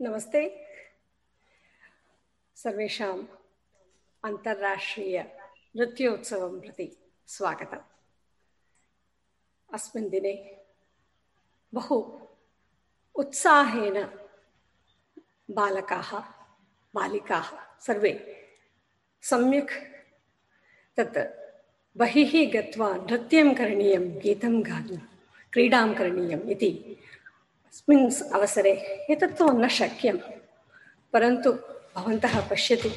नमस्ते। सर्वेषाम् अन्तर्राष्ट्रीय नृत्योत्सवं प्रति स्वागतम्। अस्मिन् दिने बहु उत्साहेन बालकाः, बालिकाः सर्वे सम्यक् तत् बहिः गत्वा नृत्यं करणीयं, गीतं क्रीडां करणीयम् इति अस्मिन् अवसरे एतत्तु न शक्यं परन्तु भवन्तः पश्यति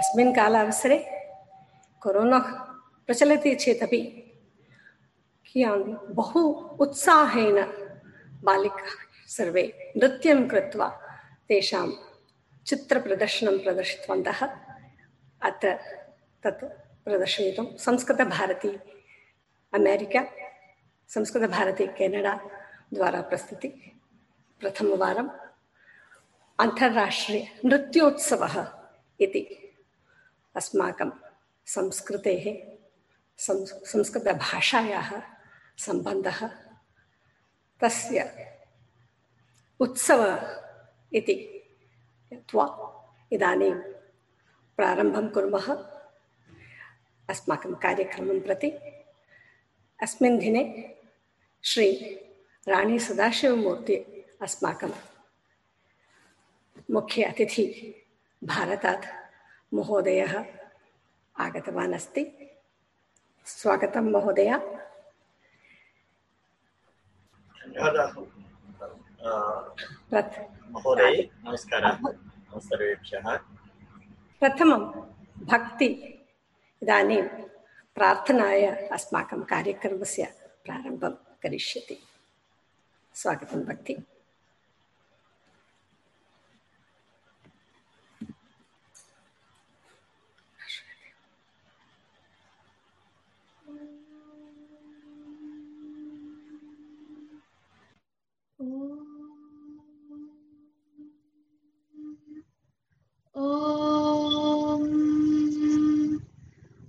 अस्मिन् कालावसरे कोरोना प्रचलति चेदपि कियान् बहु उत्साहेन बालिकाः सर्वे नृत्यं कृत्वा तेषां चित्रप्रदर्शनं प्रदर्शितवन्तः अत्र तत् प्रदर्शयितुं संस्कृतभारती अमेरिका संस्कृतभारती केनडा द्वारा प्रस्तुति। प्रथमवारम् अन्तर्राष्ट्रीय नृत्योत्सवः इति। अस्माकं संस्कृतेः, संस्, संस्कृतभाषायाः सम्बन्धः। तस्य उत्सव इति त्वा इदानीं प्रारम्भं कुर्मः। अस्माकं कार्यक्रमं प्रति। अस्मिन् दिने श्री राणी सदाशिवमूर्ति अस्माकं मुख्य अतिथि भारतात् महोदयः आगतवान् अस्ति। स्वागतं महोदय। महोदय नमस्कारः सर्वेभ्यः। प्रथमं भक्ति इदानीं प्रार्थनाय अस्माकं कार्यक्रमस्य प्रारम्भं करिष्यति। स्वागतं भक्ति।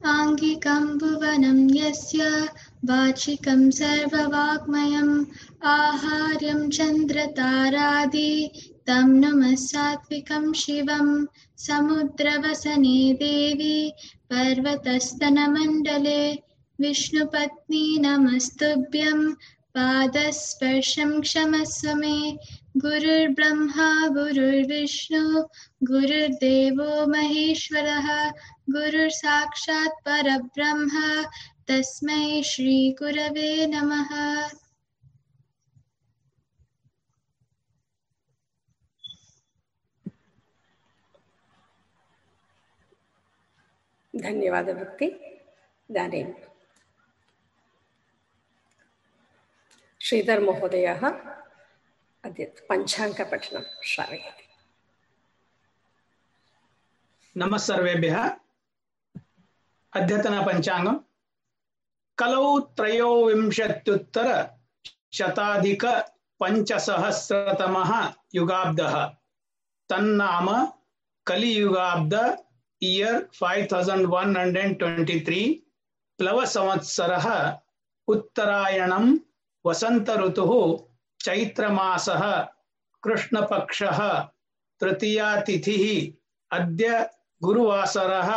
आङ्गिकं भुवनं यस्य वाचिकं सर्ववाग्मयम् आहार्यं चन्द्रतारादि। तं नमः सात्विकं शिवं, समुद्रवसने देवी, पर्वतस्तनमण्डले। विष्णुपत्नी नमस्तुभ्यं, पादस्पर्शं क्षमस्व मे गुरुर्ब्रह्मा, गुरुर्विष्णु, गुरुर्देवो महेश्वरः, गुरुर्साक्षात् परब्रह्म। तस्मै श्रीगुरवे नमः। धन्यवादः भक्ति इदानीं श्रीधर महोदयः अद्य पञ्चाङ्कपठनं श्रावयति। नमः सर्वेभ्यः। अद्यतनपञ्चाङ्गं कलौ त्रयोविंशत्युत्तर शताधिक पञ्चसहस्रतमः युगाब्दः। तन्नाम कलियुगाब्द, year five thousand one hundred twenty three प्लवसंवत्सरः उत्तरायणं वसन्तऋतुः चैत्रमासः कृष्णपक्षः तृतीयातिथिः अद्य गुरुवासरः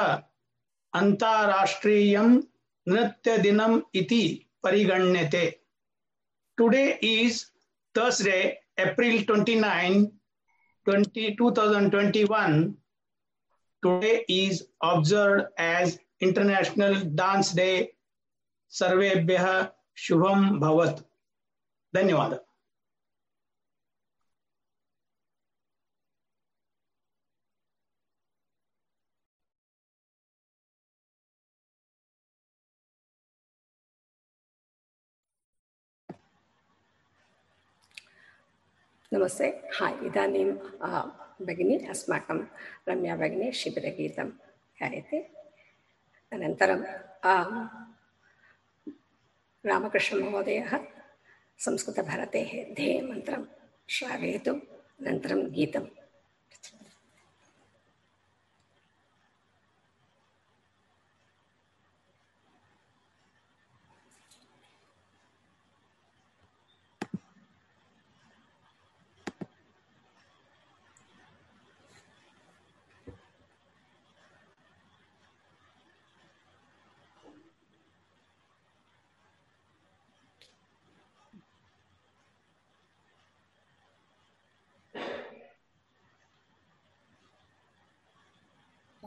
अन्ताराष्ट्रियं नृत्यदिनम् इति परिगण्यते। Today is Thursday April twenty nine twenty two thousand twenty one today is observed as international dance day सर्वेभ्यः शुभं भवत् धन्यवादः नमस्ते। हा इदानीं भगिनी, अस्माकं रम्या भगिनी शिबिरगीतं गायते अनन्तरं रामकृष्णमहोदयः संस्कृतभारतेः ध्येयमन्त्रं श्रावयतु। अनन्तरं गीतं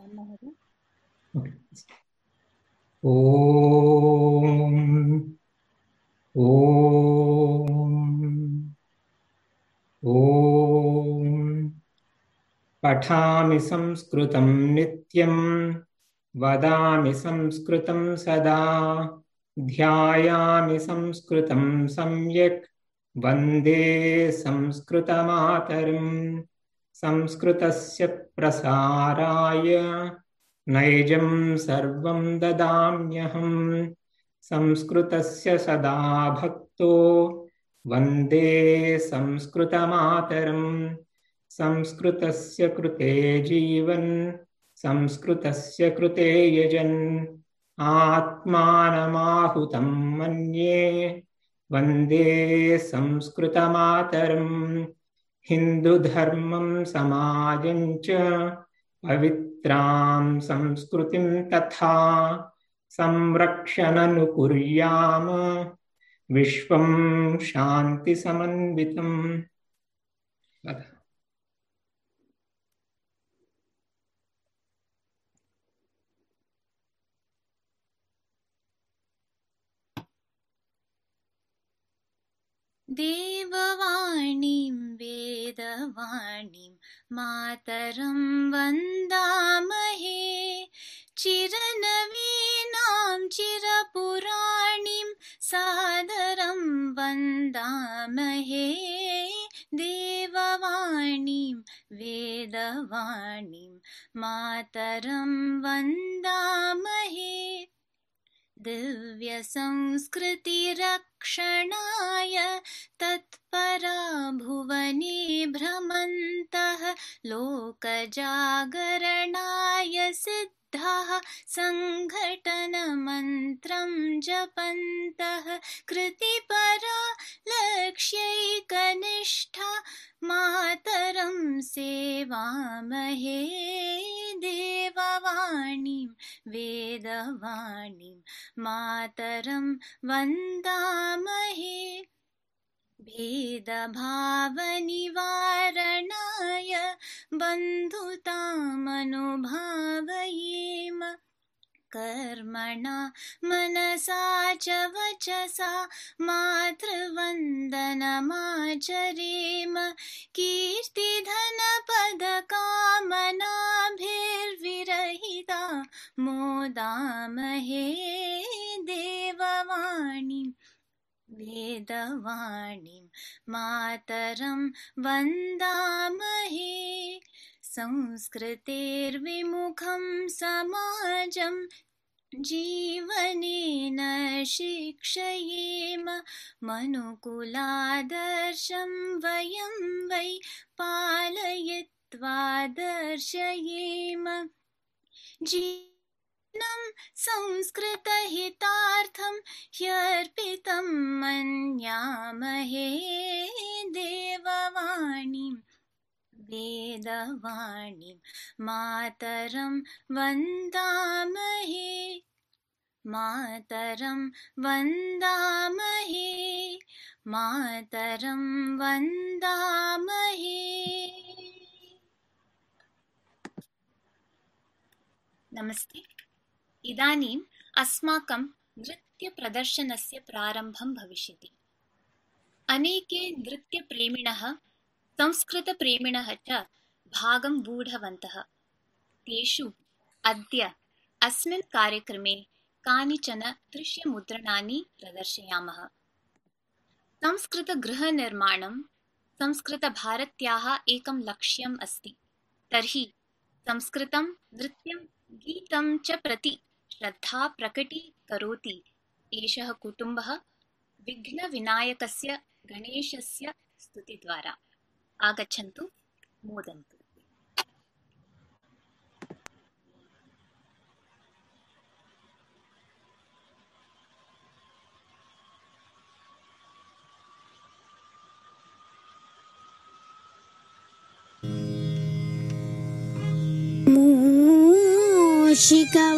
महोदय Okay. ॐ ॐ ॐ पठामि संस्कृतं नित्यं, वदामि संस्कृतं सदा। ध्यायामि संस्कृतं सम्यक्। वंदे संस्कृतमातरम्। संस्कृतस्य प्रसाराय नैजं सर्वं ददाम्यहम् संस्कृतस्य सदा भक्तो वन्दे संस्कृतमातरम्। संस्कृतस्य कृते जीवन् संस्कृतस्य कृते यजन्। आत्मानमाहुतं मन्ये वन्दे संस्कृतमातरम् हिन्दुधर्मं समाजं च पवित्रां संस्कृतिं तथा संरक्षणनुकुर्याम विश्वं शान्तिसमन्वितम् वद। देववाणीं वेदवाणीं मातरं वन्दामहे। चिरनवीनां चिरपुराणीं सादरं वन्दामहे। देववाणीं वेदवाणीं मातरं वन्दामहे दिव्यसंस्कृतिरक्षणाय तत्परा भुवने भ्रमन्तः लोकजागरणाय सिद्धाः सङ्घटनमन्त्रं जपन्तः कृतिपरा लक्ष्यैकनिष्ठा मातरं सेवामहे देववाणीं वेदवाणीं मातरं वन्दामहे। भेदभावनिवारणाय बन्धुतामनुभावयेम। कर्मणा मनसा च वचसा मातृवन्दनमाचरेम। कीर्तिधनपदकामनाभिर्विरहिता मोदामहे देववाणीं। वेदवाणीं मातरं वन्दामहे। संस्कृतेर्विमुखं समाजं जीवनेन शिक्षयेम मनुकुलादर्शं वयं वै पालयित्वा दर्शयेम जीवनं संस्कृतहितार्थं ह्यर्पितं मन्यामहे देववाणीं वेदवाणीं मातरं वन्दामहे। मातरं वन्दामहे। मातरं वन्दामहे। नमस्ते। इदानीम् अस्माकं नृत्यप्रदर्शनस्य प्रारम्भं भविष्यति। अनेके नृत्यप्रेमिणः संस्कृतप्रेमिणः च भागं गूढवन्तः तेषु अद्य अस्मिन् कार्यक्रमे कानिचन दृश्यमुद्रणानि प्रदर्शयामः। संस्कृतगृहनिर्माणं संस्कृतभारत्याः एकं लक्ष्यम् अस्ति। तर्हि संस्कृतं, नृत्यं, गीतं च प्रति श्रद्धा प्रकटीकरोति। एषः कुटुम्बः विघ्नविनायकस्य गणेशस्य स्तुतिद्वारा। आगच्छन्तु मोदन्तु मूषिकवाहन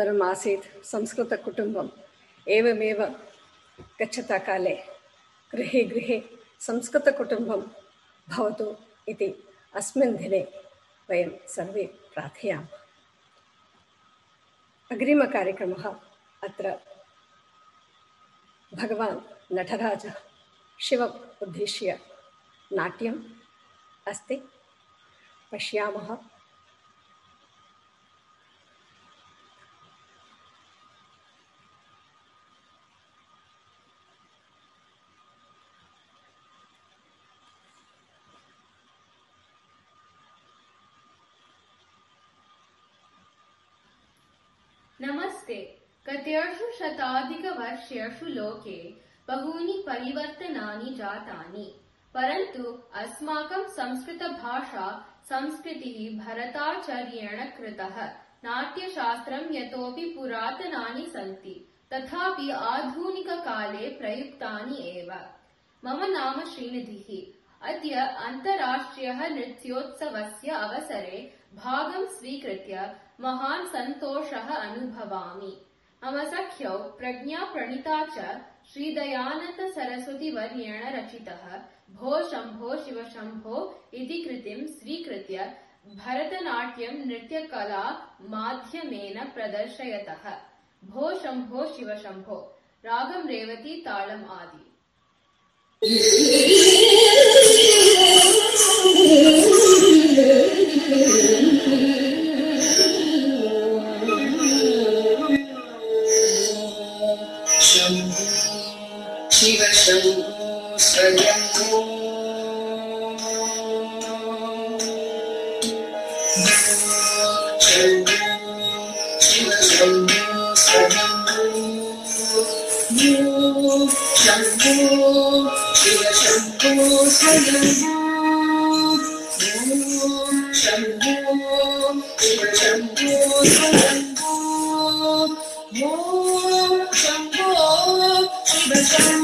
सुन्दरम् आसीत् संस्कृतकुटुम्बम् एवमेव गच्छता काले गृहे गृहे संस्कृतकुटुम्बं भवतु इति अस्मिन् दिने वयं सर्वे प्रार्थयामः। अग्रिमकार्यक्रमः अत्र भगवान् नटराजः शिवम् उद्दिश्य नाट्यम् अस्ति। पश्यामः नमस्ते कतेषु शताधिकवर्षेषु लोके बहूनि परिवर्तनानि जातानि, परन्तु अस्माकं संस्कृतभाषा संस्कृतिः भरताचार्येण कृतः। नाट्यशास्त्रं यतोपि पुरातनानि सन्ति, तथापि आधुनिककाले प्रयुक्तानि एव। मम नाम श्रीनिधिः। अद्य अन्तराष्ट्रियः नृत्योत्सवस्य अवसरे भागं स्वीकृत्य महान् सन्तोषः अनुभवामि। मम सख्यौ प्रज्ञा प्रणीता श्रीदयानन्द सरस्वती वर्येण रचितः। भो शम्भो शिव इति कृतिं स्वीकृत्य भरतनाट्यं नृत्यकला माध्यमेन प्रदर्शयतः। भो शम्भो शिव शम्भो रागं रेवती ताळम् आदि। शम्भो शिव शम्भो स्वयम्भो शम्भो शिव शम्भो स्वयम्भो शम्भो शिव शम्भो स्वयम्भो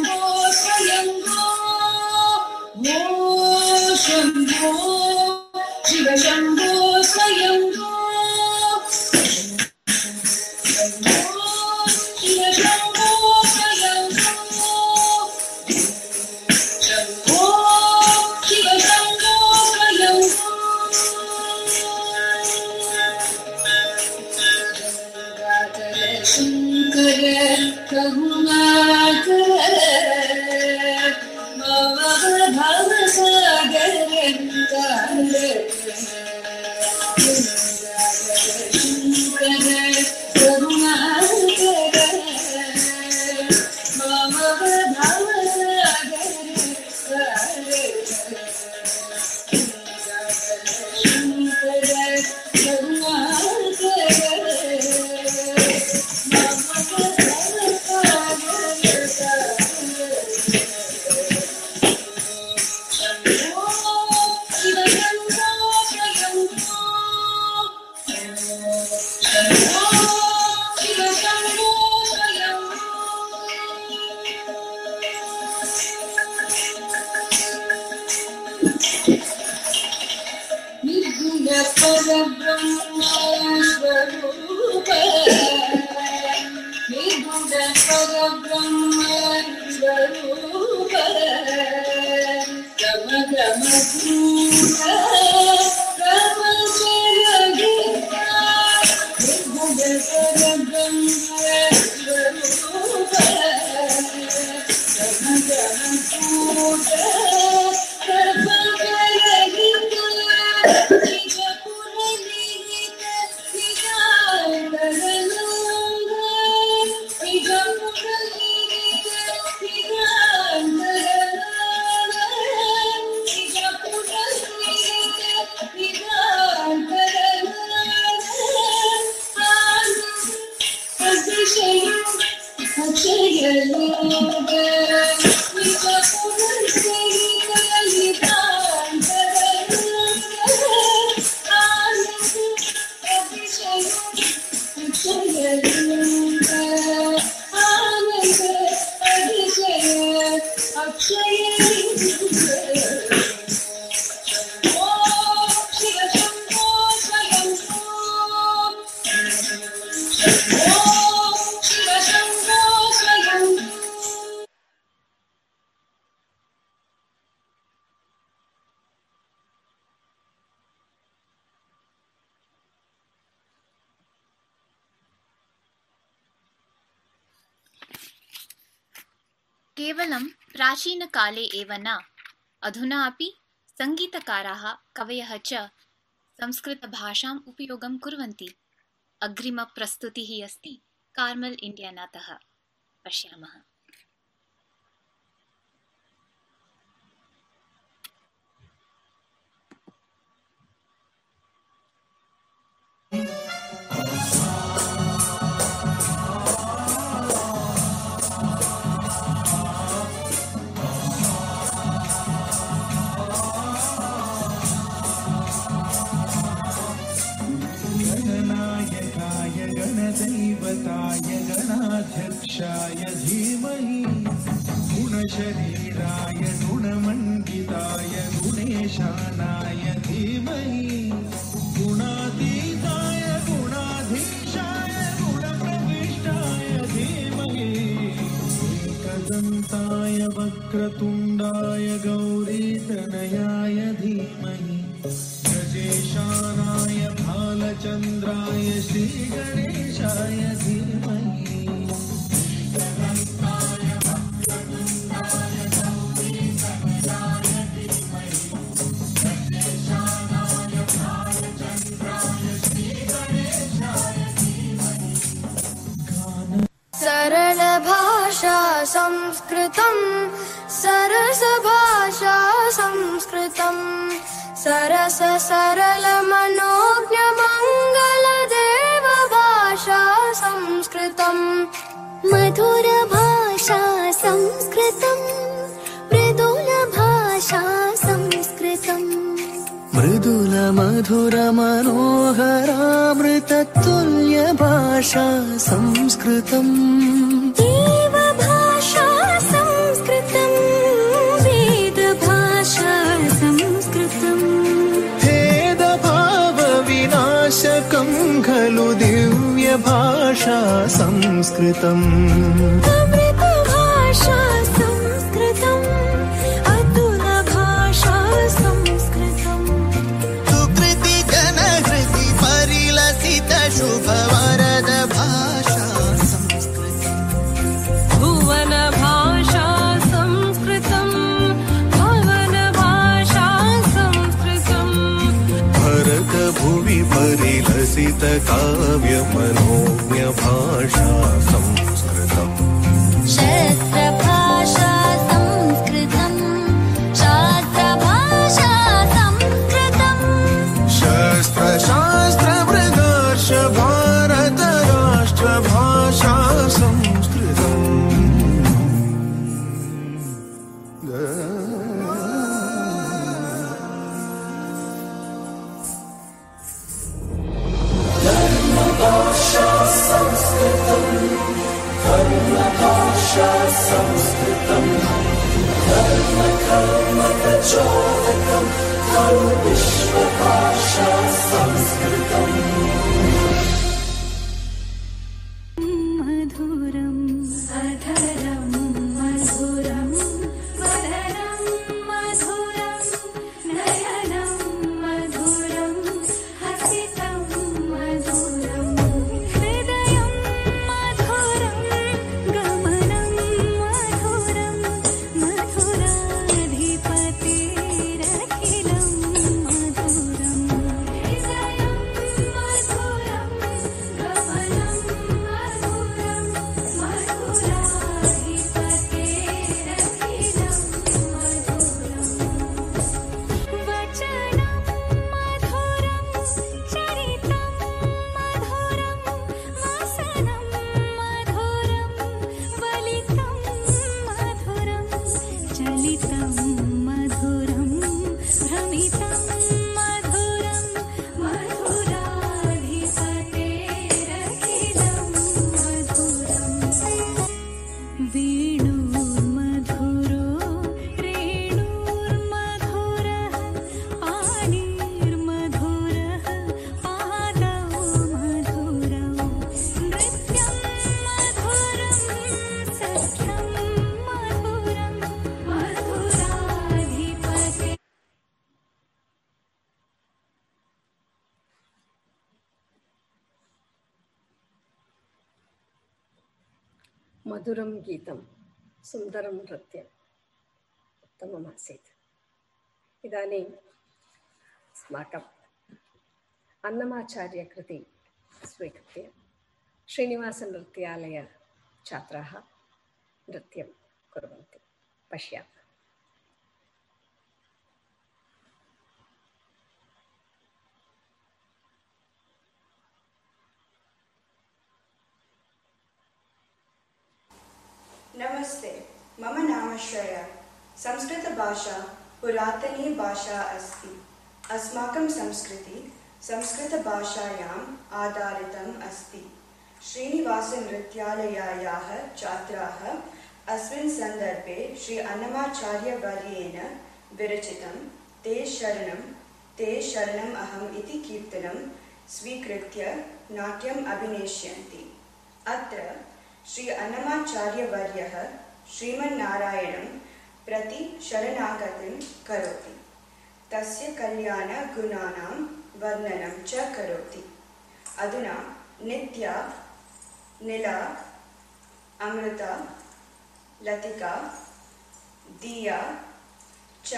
प्राचीनकाले एव न। अधुना संगीतकारा सङ्गीतकाराः कवयः च संस्कृतभाषाम् उपयोगं कुर्वन्ति। अग्रिमप्रस्तुतिः अस्ति कार्मल् इण्डियानातः पश्यामः। गणनायकाय गणदैवताय गणाध्यक्षाय धीमहि। गुणशरीराय गुणमण्डिताय गुणेशानाय धीमहि। गुणातीताय गुणाधीशाय गुणप्रविष्टाय एकदन्ताय वक्रतुण्डाय गौरीतनयाय धीमहि गजेशानाय भालचन्द्राय श्रीगणेशाय धीमहि। सरलभाषा संस्कृतम् सरसभाषा संस्कृतम् सरस सरलमनोज्ञमङ्गलदेव भाषा संस्कृतम् मधुरभाषा संस्कृतम् मृदुलभाषा संस्कृतम् मृदुल मधुर मनोहरामृततुल्य भाषा संस्कृतम् संस्कृतम् ितकाव्यमनोम्यभाषा भाषा संस्कृतम्। धर्म खलु विश्वभाषा संस्कृतम्। सुन्दरं नृत्यम् उत्तममासीत् इदानीम् अस्माकम् अन्नमाचार्यकृति स्वीकृत्य श्रीनिवासनृत्यालयछात्राः नृत्यं कुर्वन्ति। पश्यामः। नमस्ते। मम नाम श्रेया। संस्कृतभाषा पुरातनी भाषा अस्ति। अस्माकं संस्कृति संस्कृतभाषायाम् आधारितम् अस्ति। श्रीनिवासनृत्यालयायाः छात्राः अस्मिन् सन्दर्भे श्री अन्नमाचार्यवर्येण विरचितं ते शरणं, ते शरणम् अहम् इति कीर्तनं स्वीकृत्य नाट्यम् अभिनेष्यन्ति। अत्र श्री अन्नमाचार्यवर्यः श्रीमन्नारायणं प्रति शरणागतिं करोति। तस्य कल्याणगुणानां वर्णनं च करोति। अधुना नित्या, नीला, अमृता, लतिका, दिया च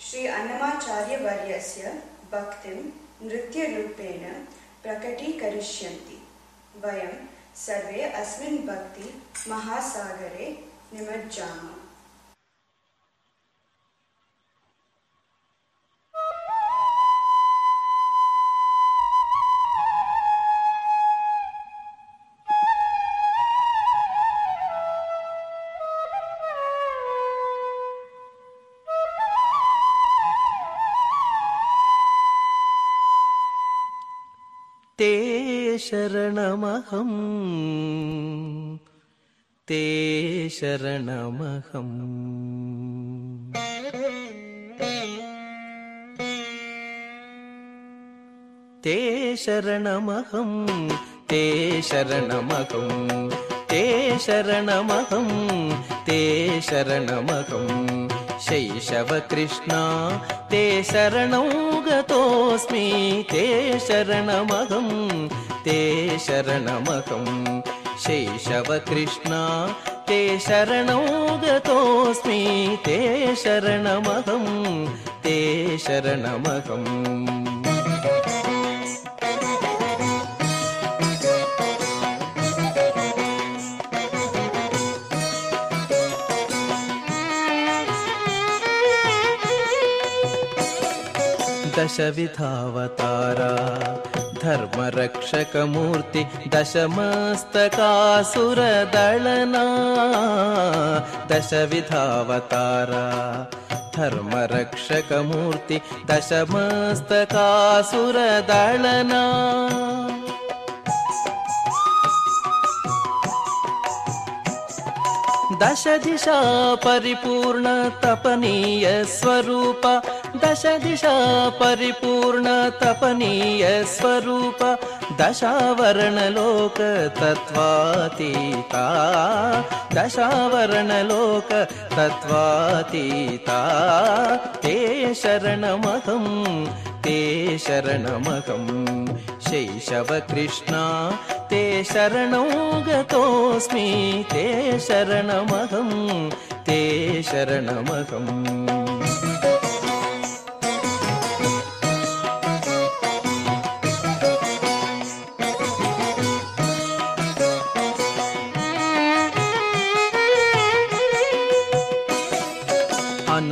श्री अन्नमाचार्यवर्यस्य भक्तिं नृत्यरूपेण प्रकटीकरिष्यन्ति। वयं सर्वे अस्मिन् भक्ति महासागरे निमज्जामः ते शरणमहम् ते शरणमहम्। ते शरणमहं ते शरणमहं ते शरणमहं ते शरणमहं शैशवकृष्णा ते शरणौ गतोऽस्मि ते शरणमहं ते शरणमहं शैशवकृष्णा ते शरणौ गतोऽस्मि ते शरणमहं ते शरणमहम् दशविधावतारा धर्मरक्षकमूर्ति दशमस्तकासुरदळना दशविधावतारा धर्मरक्षकमूर्ति दशमस्तकासुरदळना। दश दिशा परिपूर्ण तपनीय स्वरूप दश दिशा परिपूर्ण तपनीय स्वरूप दशावरणलोक तत्त्वातीता दशावरणलोक तत्त्वातीता ते शरणमहं ते शरणमहं। शैशवकृष्णा ते शरणौ गतोऽस्मि। ते शरणमहं ते शरणमहम्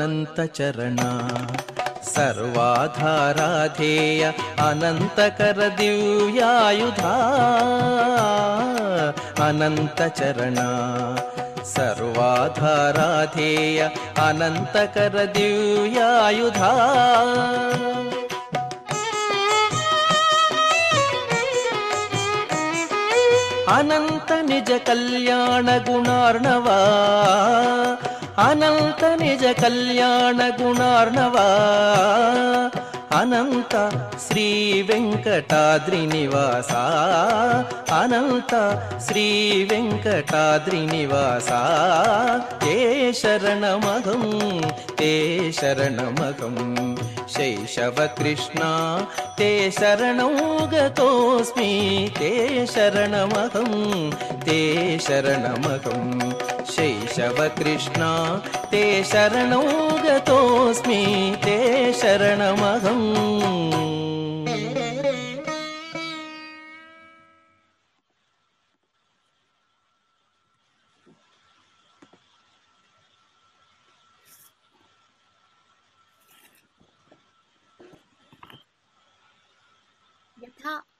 अनन्तचरणा। सर्वाधाराधेय अनन्तकरदिव्यायुधा। अनन्तचरणा। सर्वाधाराधेय अनन्तकरदिव्यायुधा। अनन्त అనంత నిజ కళ్యాణ గుణార్ణవా? అనంత శ్రీ వెంకటాద్రి నివాస? అనంత శ్రీ వెంకటాద్రి నివాస? ఏ శరణమగం ఏ శరణమగం? शैशवकृष्णा ते शरणौ गतोऽस्मि ते शरणमहं ते शरणमहं। शैशवकृष्णा ते शरणौ गतोऽस्मि ते शरणमहम्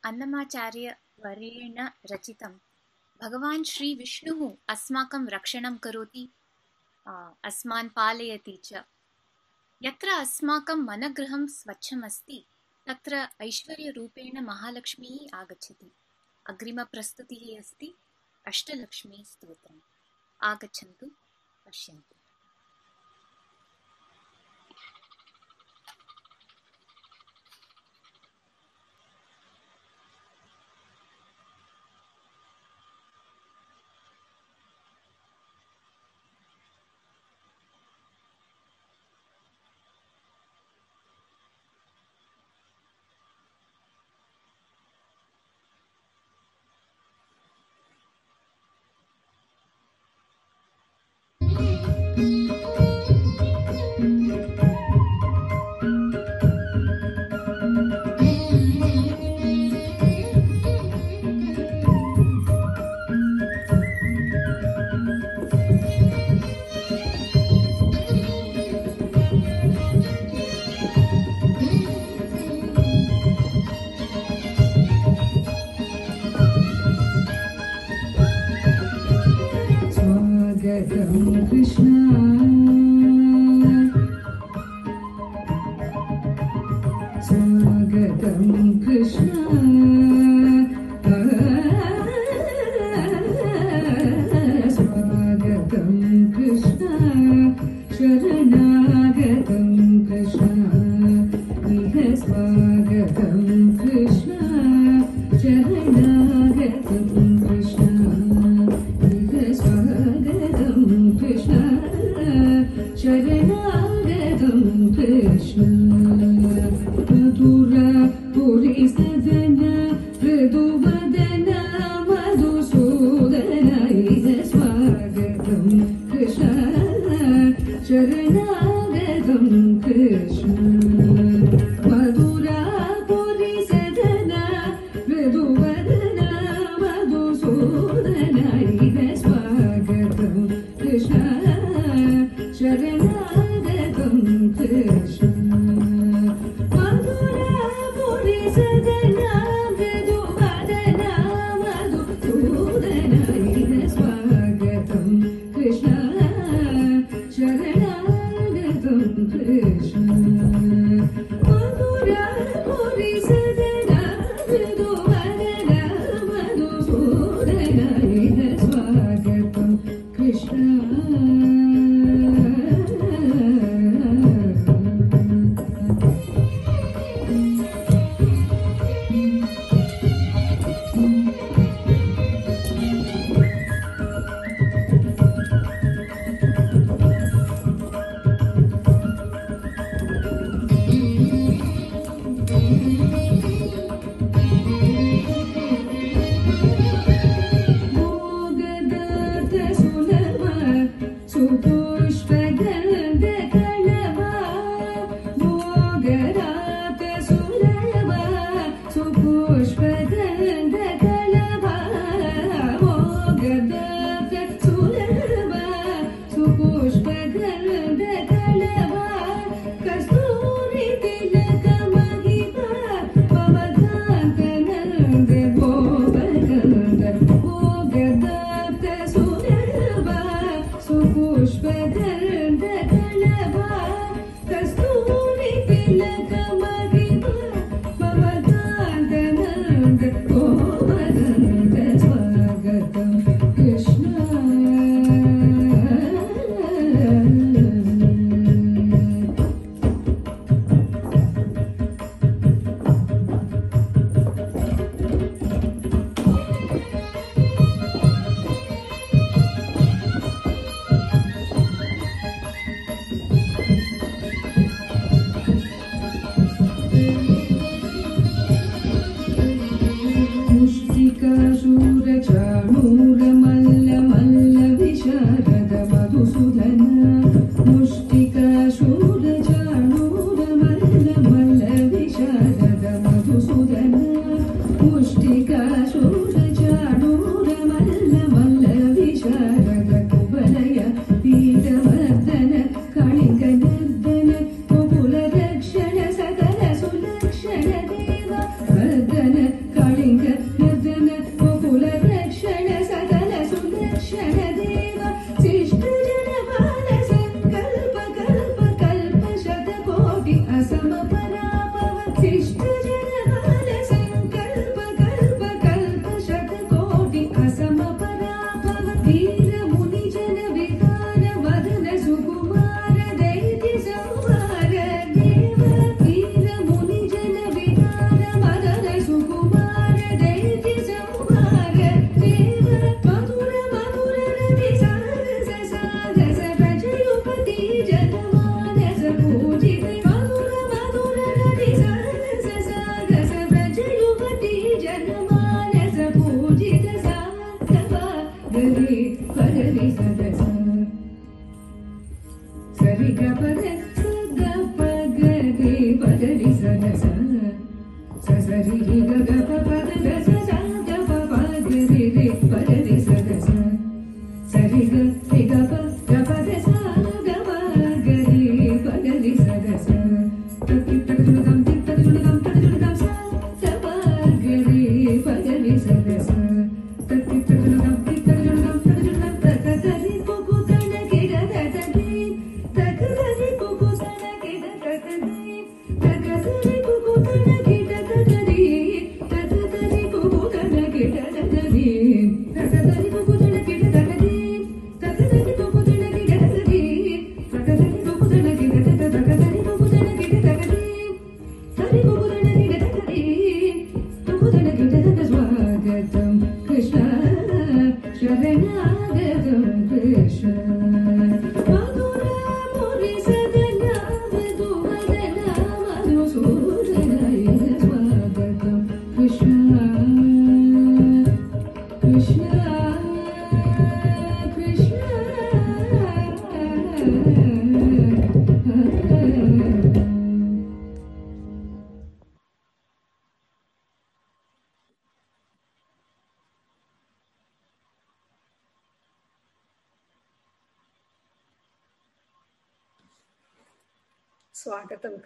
यथा अन्नमाचार्यवर्येण रचितं भगवान् श्रीविष्णुः अस्माकं रक्षणं करोति अस्मान् पालयति च। यत्र अस्माकं मनगृहं स्वच्छमस्ति, तत्र ऐश्वर्यरूपेण महालक्ष्मीः आगच्छति। अग्रिमप्रस्तुतिः अस्ति, अष्टलक्ष्मीस्तोत्रम्। आगच्छन्तु, पश्यन्तु।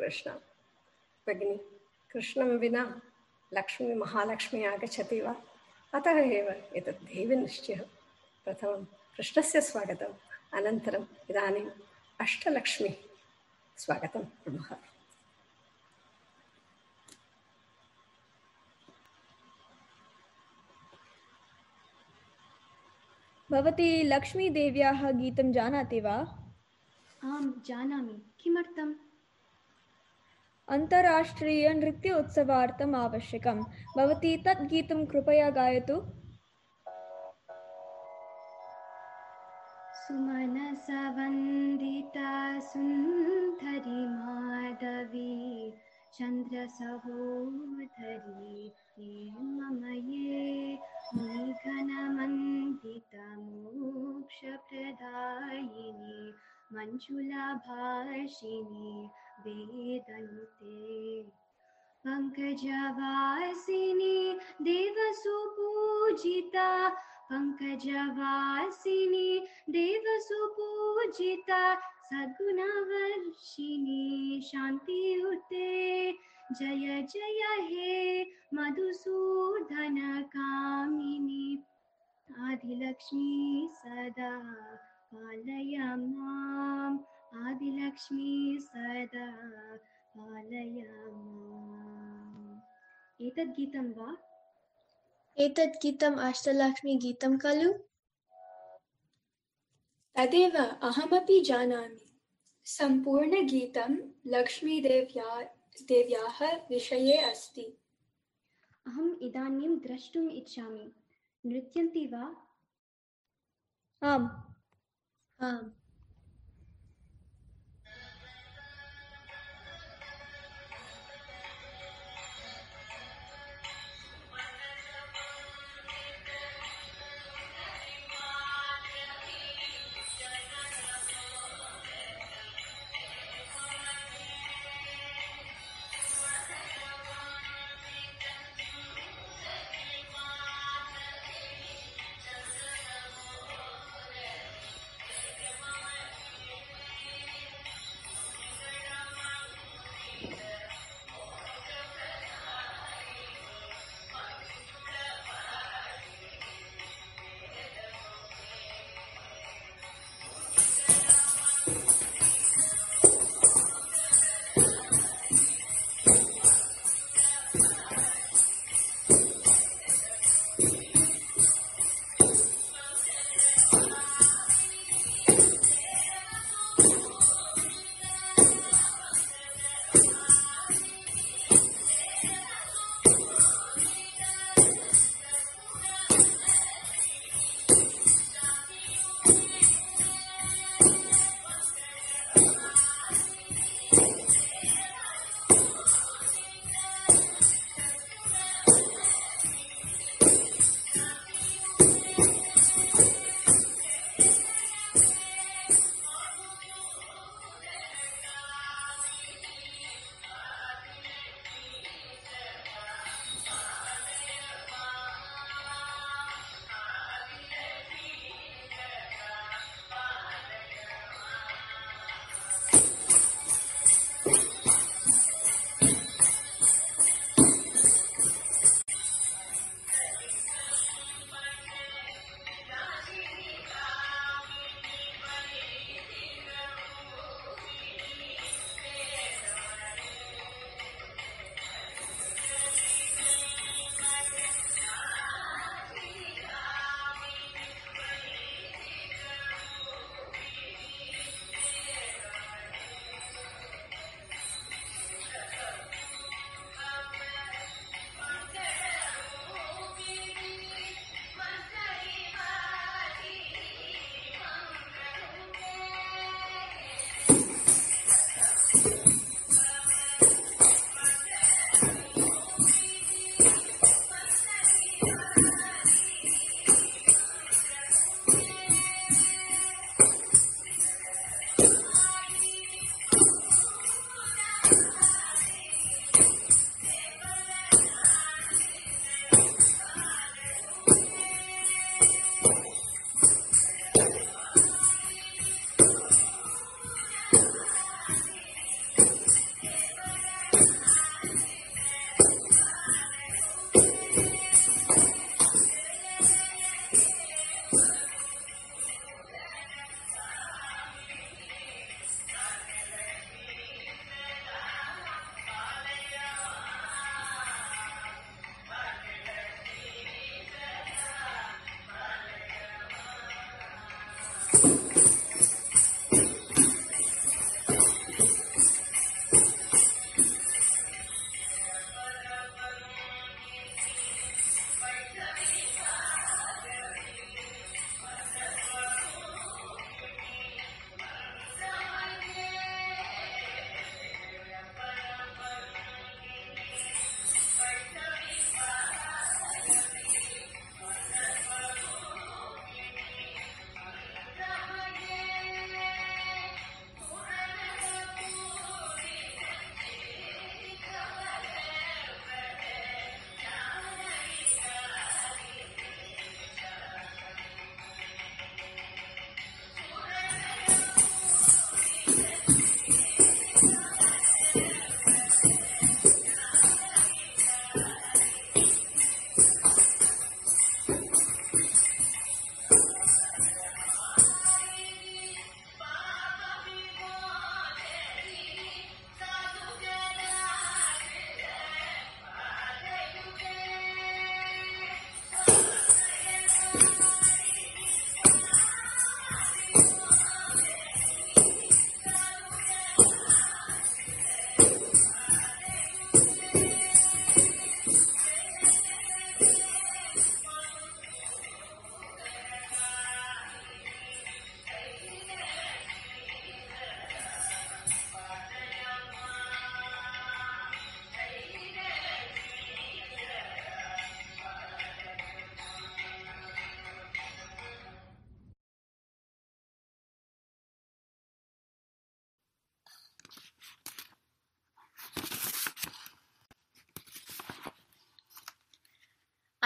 कृष्ण। भगिनी कृष्णं विना लक्ष्मी महालक्ष्मी आगच्छति वा? अतः एव एतत् देवीनिश्चयः प्रथमं कृष्णस्य स्वागतम्। अनन्तरम् इदानीम् अष्टलक्ष्मी स्वागतं कुर्मः। भवती लक्ष्मीदेव्याः गीतं जानाति वा? आं जानामि। अन्ताराष्ट्रीयनृत्योत्सवार्थम् आवश्यकं भवती तत् गीतं कृपया गायतु। सुमनसवन्दिता सुन्दरि माधवी चन्द्रसहोदरी हेममये मेघनमन्दितमोक्षप्रदायिनी मञ्जुलाभाषिणी वेदन्ते पङ्कजवासिनी देवसुपूजिता। पङ्कजवासिनी देवसुपूजिता। सद्गुणवर्षिणी शान्तियुते। जय जय हे मधुसूदनकामिनी। आदिलक्ष्मी सदा पालय माम्। आदिलक्ष्मी सदा पालय माम् एतद् गीतं वा? एतत् गीतम् अष्टलक्ष्मीगीतं खलु? तदेव अहमपि जानामि। सम्पूर्णगीतं लक्ष्मीदेव्या देव्याः विषये अस्ति। अहम् इदानीं द्रष्टुम् इच्छामि। नृत्यन्ति वा? आम्। आम्।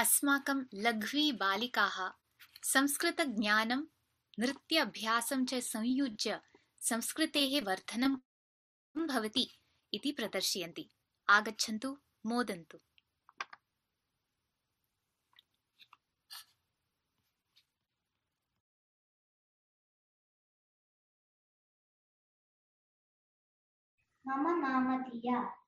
अस्माकं लघ्वी बालिकाः संस्कृतज्ञानं नृत्याभ्यासं च संयुज्य संस्कृतेः वर्धनं भवति इति प्रदर्शयन्ति। आगच्छन्तु मोदन्तु। मम नाम दिया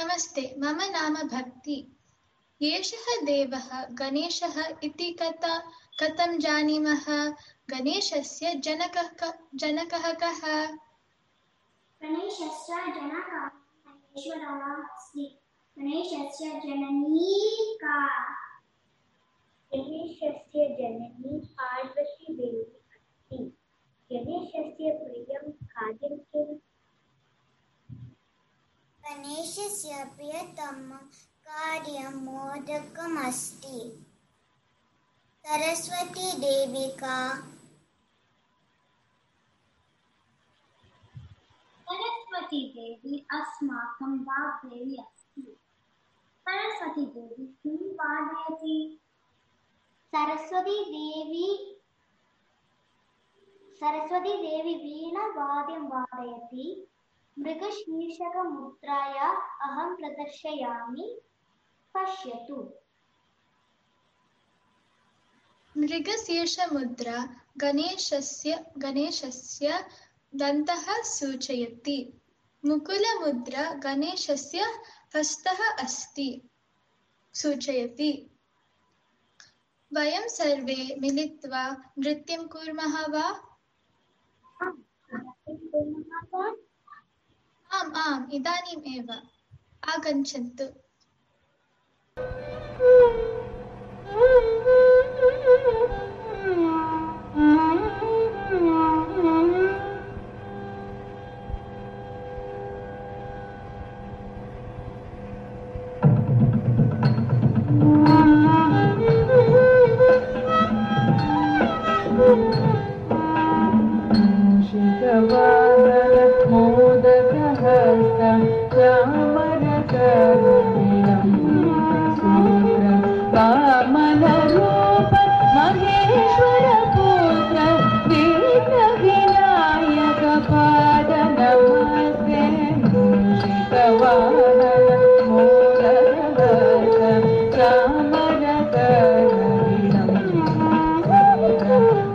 नमस्ते, मम नाम भक्ति। एषः देवः, गणेशः इति कथा, कथं जानीमः? गणेशस्य जनकः जनकः कः? गणेशस्य जनकः अस्ति। गणेशस्य जननी का गणेशस्य जननी पार्वती देवी अस्ति। गणेशस्य प्रियं खाद्यं किम्? गणेशस्य प्रियतमं कार्यं मोदकमस्ति। सरस्वती देवी का सरस्वती देवी अस्माकं वाग्देवी अस्ति। सरस्वती देवी किं वादयति सरस्वती देवी सरस्वती देवी वीणावाद्यं वादयति मृगशीर्षकमुद्राया अहं प्रदर्शयामि। पश्यतु। मृगशीर्षमुद्रा गणेशस्य गणेशस्य दन्तः सूचयति। मुकुलमुद्रा गणेशस्य हस्तः अस्ति, सूचयति। वयं सर्वे मिलित्वा नृत्यं कुर्मः वा? आम् आम् इदानीम् एव आगच्छन्तु। मोदकहस्तं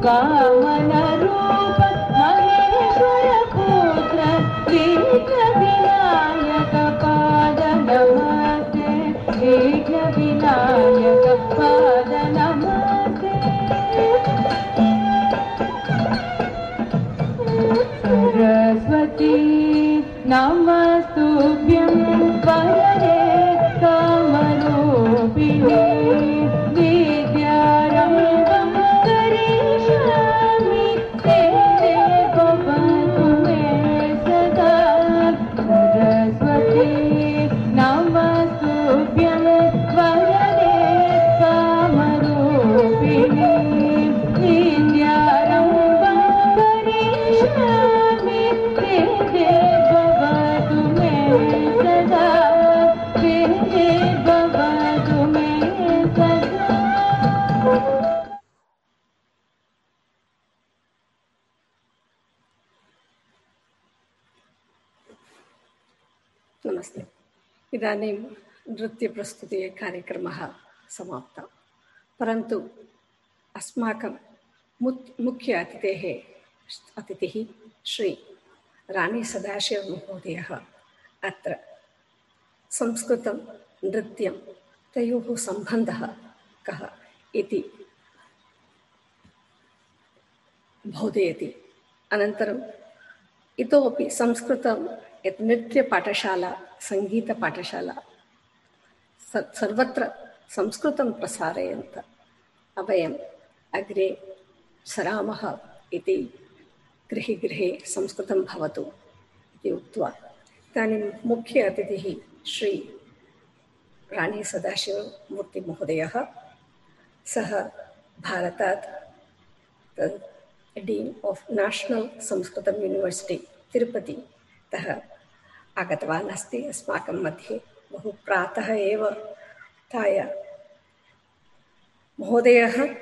कामनरूप इदानीं नृत्यप्रस्तुतिः कार्यक्रमः समाप्तः। परन्तु अस्माकं मुत्, मुख्य अतिथेः अतिथिः श्री राणी सदाशिवमहोदयः अत्र संस्कृतं, नृत्यं, तयोः सम्बन्धः कः इति बोधयति। अनन्तरम् इतोपि संस्कृतं यत् नृत्यपाठशाला सङ्गीतपाठशाला स- सर्वत्र संस्कृतं प्रसारयन्त वयम् अग्रे सरामः इति गृहे गृहे संस्कृतं भवतु इति उक्त्वा इदानीं मुख्य अतिथिः श्री राणी सदाशिवमूर्तिमहोदयः सः भारतात् डीन् आफ् नेशनल् संस्कृतं यूनिवर्सिटि तिरुपतितः आगतवान् अस्ति अस्माकं मध्ये। बहु प्रातः एव। उत्थाय महोदयः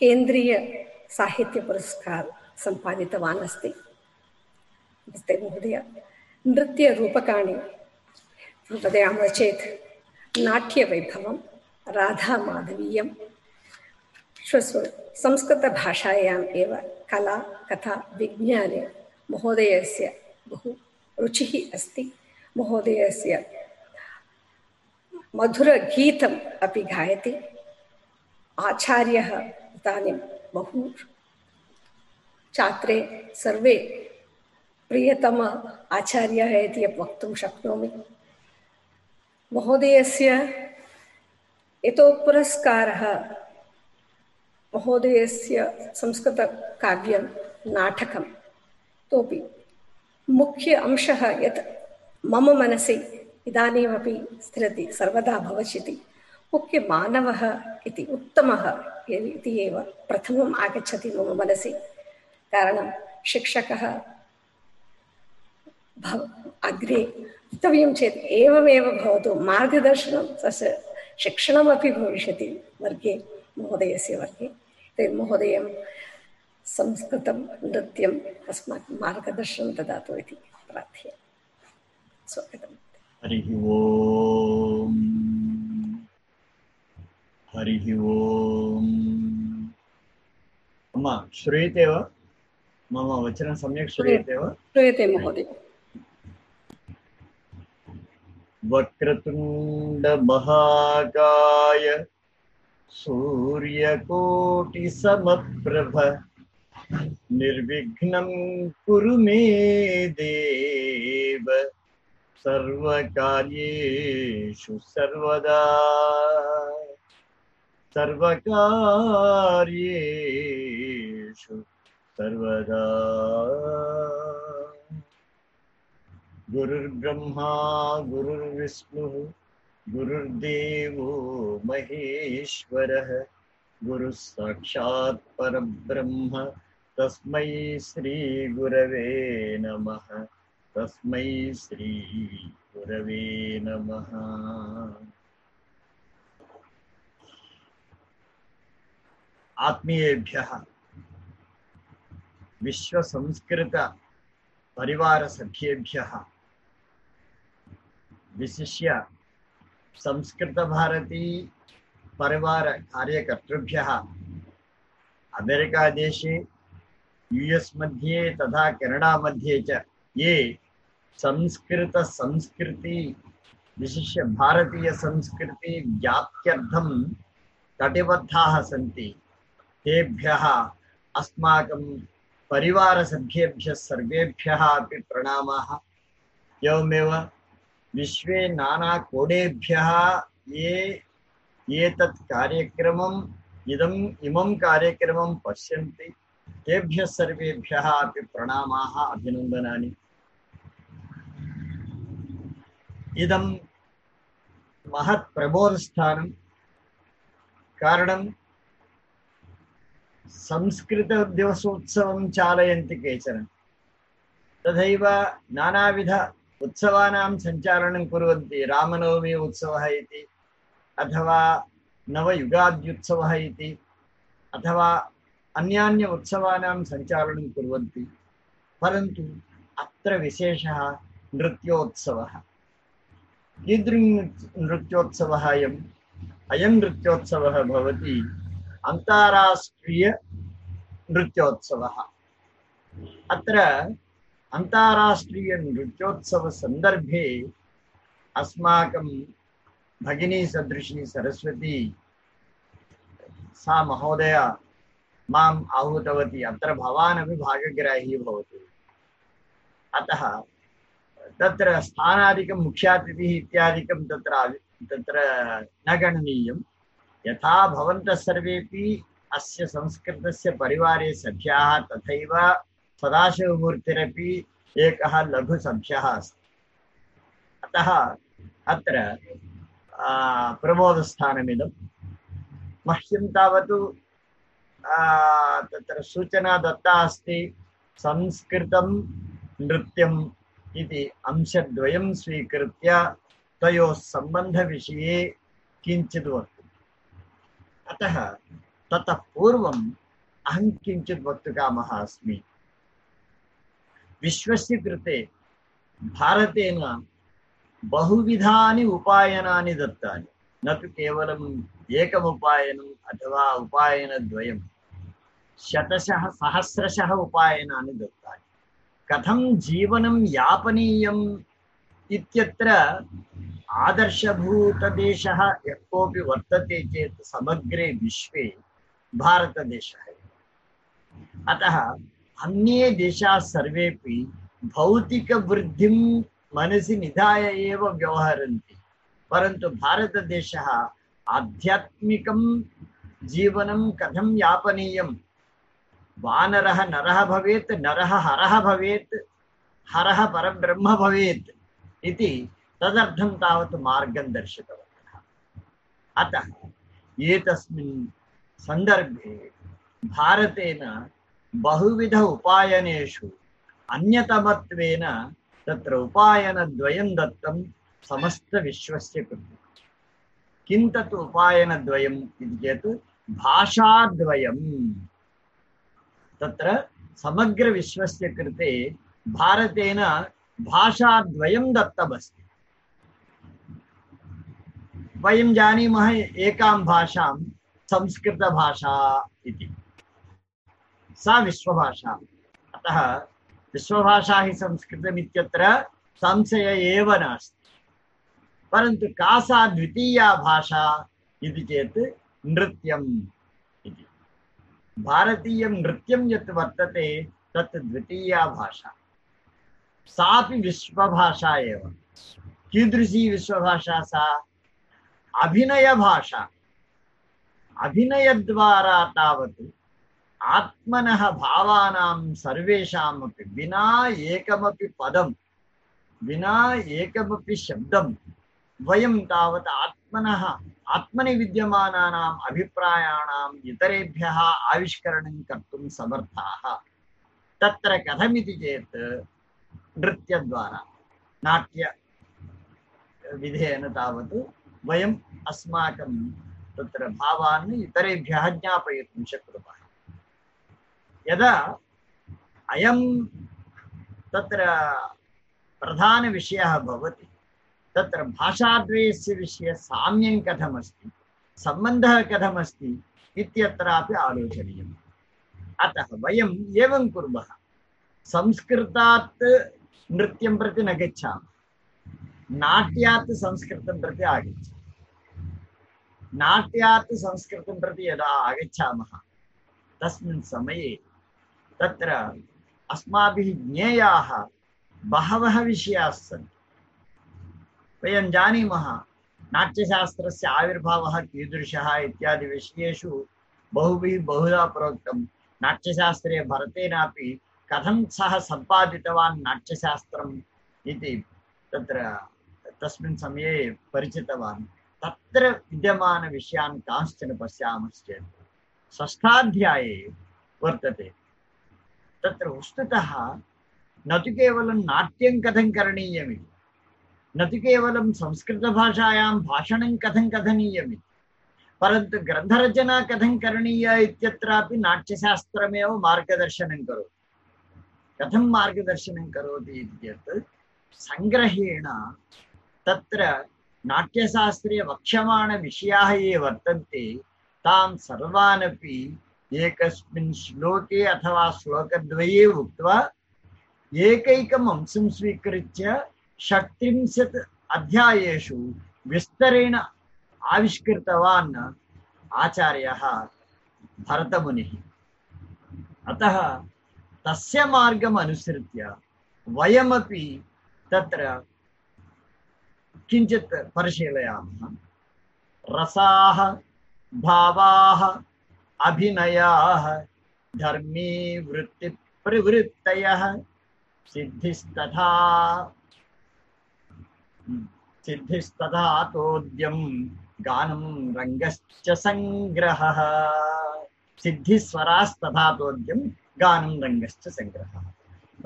केन्द्रीयसाहित्यपुरस्कारं अस्ति नमस्ते महोदय। नृत्यरूपकाणि वदामः चेत् नाट्यवैभवं राधामाधवीयं। श्वसु संस्कृतभाषायाम् एव कला, कथा, विज्ञाने महोदयस्य बहु रुचिः अस्ति। महोदयस्य मधुरगीतम् अपि गायति। आचार्यः इदानीं बहु छात्रे सर्वे प्रियतम आचार्यः इति वक्तुं शक्नोमि। महोदयस्य यतो पुरस्कारः महोदयस्य संस्कृतकाव्यं नाटकम् इतोपि मुख्य अंशः यत् मम मनसि इदानीमपि स्थिरति, सर्वदा भविष्यति। मुख्यमानवः इति उत्तमः इति एव प्रथमम् आगच्छति मम मनसि। कारणं शिक्षकः भव अग्रे वक्तव्यं चेत् एवमेव भवतु। मार्गदर्शनं तस्य शिक्षणमपि भविष्यति वर्गे, महोदयस्य वर्गे। महोदयं संस्कृतं नृत्यम् अस्माकं मार्गदर्शनं ददातु इति प्रार्थये। स्वागतम्। हरिः ओम्। हरिः ओम्। अम्मा श्रूयते वा? मम वचनं सम्यक् श्रूयते वा? श्रूयते महोदय। वक्रतुण्डमहाकाय सूर्यकोटिसमप्रभ निर्विघ्नं कुरु मे देव। सर्वकार्येषु सर्वदा। सर्वकार्येषु सर्वदा। गुरुर्ब्रह्मा, गुरुर्विष्णुः, गुरुर्देवो महेश्वरः। गुरुः साक्षात् परब्रह्म। तस्मै श्रीगुरवे नमः। तस्मै श्रीगुरवे नमः। आत्मीयेभ्यः विश्वसंस्कृतपरिवारसभ्येभ्यः विशिष्य संस्कृतभारती परिवारकार्यकर्तृभ्यः अमेरिकादेशे यु एस् मध्ये तथा केनडा मध्ये च ये संस्कृतसंस्कृति, विशिष्य भारतीयसंस्कृति व्याप्त्यर्थं कटिबद्धाः सन्ति। तेभ्यः अस्माकं परिवारसभ्येभ्यः सर्वेभ्यः अपि प्रणामाः। एवमेव विश्वे नानाकोणेभ्यः ये एतत् कार्यक्रमम्, इदम्, इमं कार्यक्रमं पश्यन्ति। तेभ्यः सर्वेभ्यः अपि प्रणामाः अभिनन्दनानि। इदं महत् प्रबोधस्थानं। कारणं संस्कृतदिवसोत्सवं चालयन्ति केचन। तथैव नानाविध उत्सवानां सञ्चालनं कुर्वन्ति। रामनवमी उत्सवः अथवा नवयुगाद्युत्सवः अथवा अन्यान्य उत्सवानां सञ्चालनं कुर्वन्ति, परन्तु अत्र विशेषः नृत्योत्सवः। कीदृ नृत्योत्सवः अयम् अयं नृत्योत्सवः भवति अन्ताराष्ट्रियनृत्योत्सवः अत्र अन्ताराष्ट्रियनृत्योत्सवसन्दर्भे अस्माकं भगिनी सदृशी सरस्वती सा महोदया माम् आहूतवती अत्र भवान् अपि भागग्राही भवतु। अतः तत्र स्थानादिकं मुख्यातिथिः इत्यादिकं तत्र तत्र न गणनीयं यथा भवन्तः सर्वेपि अस्य संस्कृतस्य परिवारे सख्याः तथैव सदाशिवमूर्तिरपि एकः लघुसख्यः अस्ति। अतः अत्र आ, प्रमोदस्थानमिदं मह्यं तावत् तत्र सूचना दत्ता अस्ति संस्कृतं नृत्यम् इति अंशद्वयं स्वीकृत्य तयोः सम्बन्धविषये किञ्चित् वक्तुम् अतः ततः पूर्वम् अहं किञ्चित् वक्तुकामः अस्मि विश्वस्य कृते भारतेन बहुविधानि उपायनानि दत्तानि न तु केवलम् एकम् उपायनम् अथवा उपायनद्वयं शतशः सहस्रशः उपायनानि दत्तानि। कथं जीवनं यापनीयम् इत्यत्र आदर्शभूतदेशः यः कोऽपि वर्तते चेत् समग्रे विश्वे भारतदेशः अतः अन्ये देशाः सर्वेपि भौतिकवृद्धिं मनसि निधाय एव व्यवहरन्ति, परन्तु भारतदेशः आध्यात्मिकं जीवनं कथं यापनीयं वानरः नरः भवेत्, नरः हरः भवेत्, हरः परब्रह्म भवेत् इति तदर्थं तावत् मार्गं दर्शितवन्तः। अतः एतस्मिन् सन्दर्भे भारतेन बहुविध उपायनेषु अन्यतमत्वेन तत्र उपायनद्वयं दत्तं समस्तविश्वस्य कृते। किं तत् उपायनद्वयम् भाषाद्वयम्। तत्र समग्रविश्वस्य कृते भारतेन भाषाद्वयं दत्तमस्ति। वयं जानीमः एकां भाषां संस्कृतभाषा इति। सा विश्वभाषा। अतः विश्वभाषा हि संस्कृतमित्यत्र संशय एव नास्ति। परन्तु का सा द्वितीया भाषा इति चेत् नृत्यम्। भारतीयं नृत्यं यत् वर्तते भाषा। सापि विश्वभाषा कीदृशी विश्वभाषा सा? अभिनयभाषा। अभिनयद्वारा तावत् आत्मनः भावानां सर्वेषामपि, विना एकमपि पदं, विना एकमपि शब्दं, वयं तावत् आत्मनः आत्मनि विद्यमानानाम् अभिप्रायाणाम् इतरेभ्यः आविष्करणं कर्तुं समर्थाः। तत्र कथमिति चेत् नृत्यद्वारा, नाट्य विधेयन अस्माकं तत्र भावान् इतरेभ्यः ज्ञापयितुं शक्नुमः। यदा अयं तत्र प्रधानविषयः भवति तत्र भाषाद्वयस्य विषये साम्यं कथमस्ति, सम्बन्धः कथमस्ति इत्यत्रापि आलोचनीयम्। अतः वयम् एवं कुर्मः। संस्कृतात् नृत्यं प्रति न गच्छामः। नाट्यात् संस्कृतं प्रति आगच्छामः। नाट्यात् संस्कृतं प्रति यदा आगच्छामः, तस्मिन् समये तत्र अस्माभिः ज्ञेयाः बहवः विषयाः सन्ति। वयं जानीमः। नाट्यशास्त्रस्य आविर्भावः कीदृशः इत्यादि विषयेषु बहुभिः बहुधा प्रोक्तं। नाट्यशास्त्रे भरतेनापि कथं सः सम्पादितवान् नाट्यशास्त्रम् इति तत्र तस्मिन् समये परिचितवान्। तत्र विद्यमानविषयान् कांश्चन पश्यामश्चेत्। षष्ठाध्याये वर्तते। तत्र वस्तुतः न तु केवलं नाट्यं कथं करणीयमिति। न तु केवलं संस्कृतभाषायां भाषणं कथं कथनीयमिति परन्तु ग्रन्थरचना कथं करणीया इत्यत्रापि नाट्यशास्त्रमेव मार्गदर्शनं करोति। कथं मार्गदर्शनं करोति इति चेत् सङ्ग्रहेण तत्र नाट्यशास्त्रे वक्ष्यमाणविषयाः ये वर्तन्ते, तान् सर्वानपि एकस्मिन् श्लोके अथवा श्लोकद्वये उक्त्वा एकैकम् अंशं स्वीकृत्य षट्त्रिंशत् अध्यायेषु विस्तरेण आविष्कृतवान् आचार्यः भरतमुनिः। अतः तस्य मार्गम् अनुसृत्य वयमपि तत्र किञ्चित् परिशीलयामः। रसाः, भावाः, अभिनयाः, धर्मी वृत्तिप्रवृत्तयः सिद्धिस्तथा सिद्धिस्तथा तोद्यं गानं रङ्गश्च सङ्ग्रहः। सिद्धिस्वरास्तथा तोद्यं गानं रङ्गश्च सङ्ग्रहः।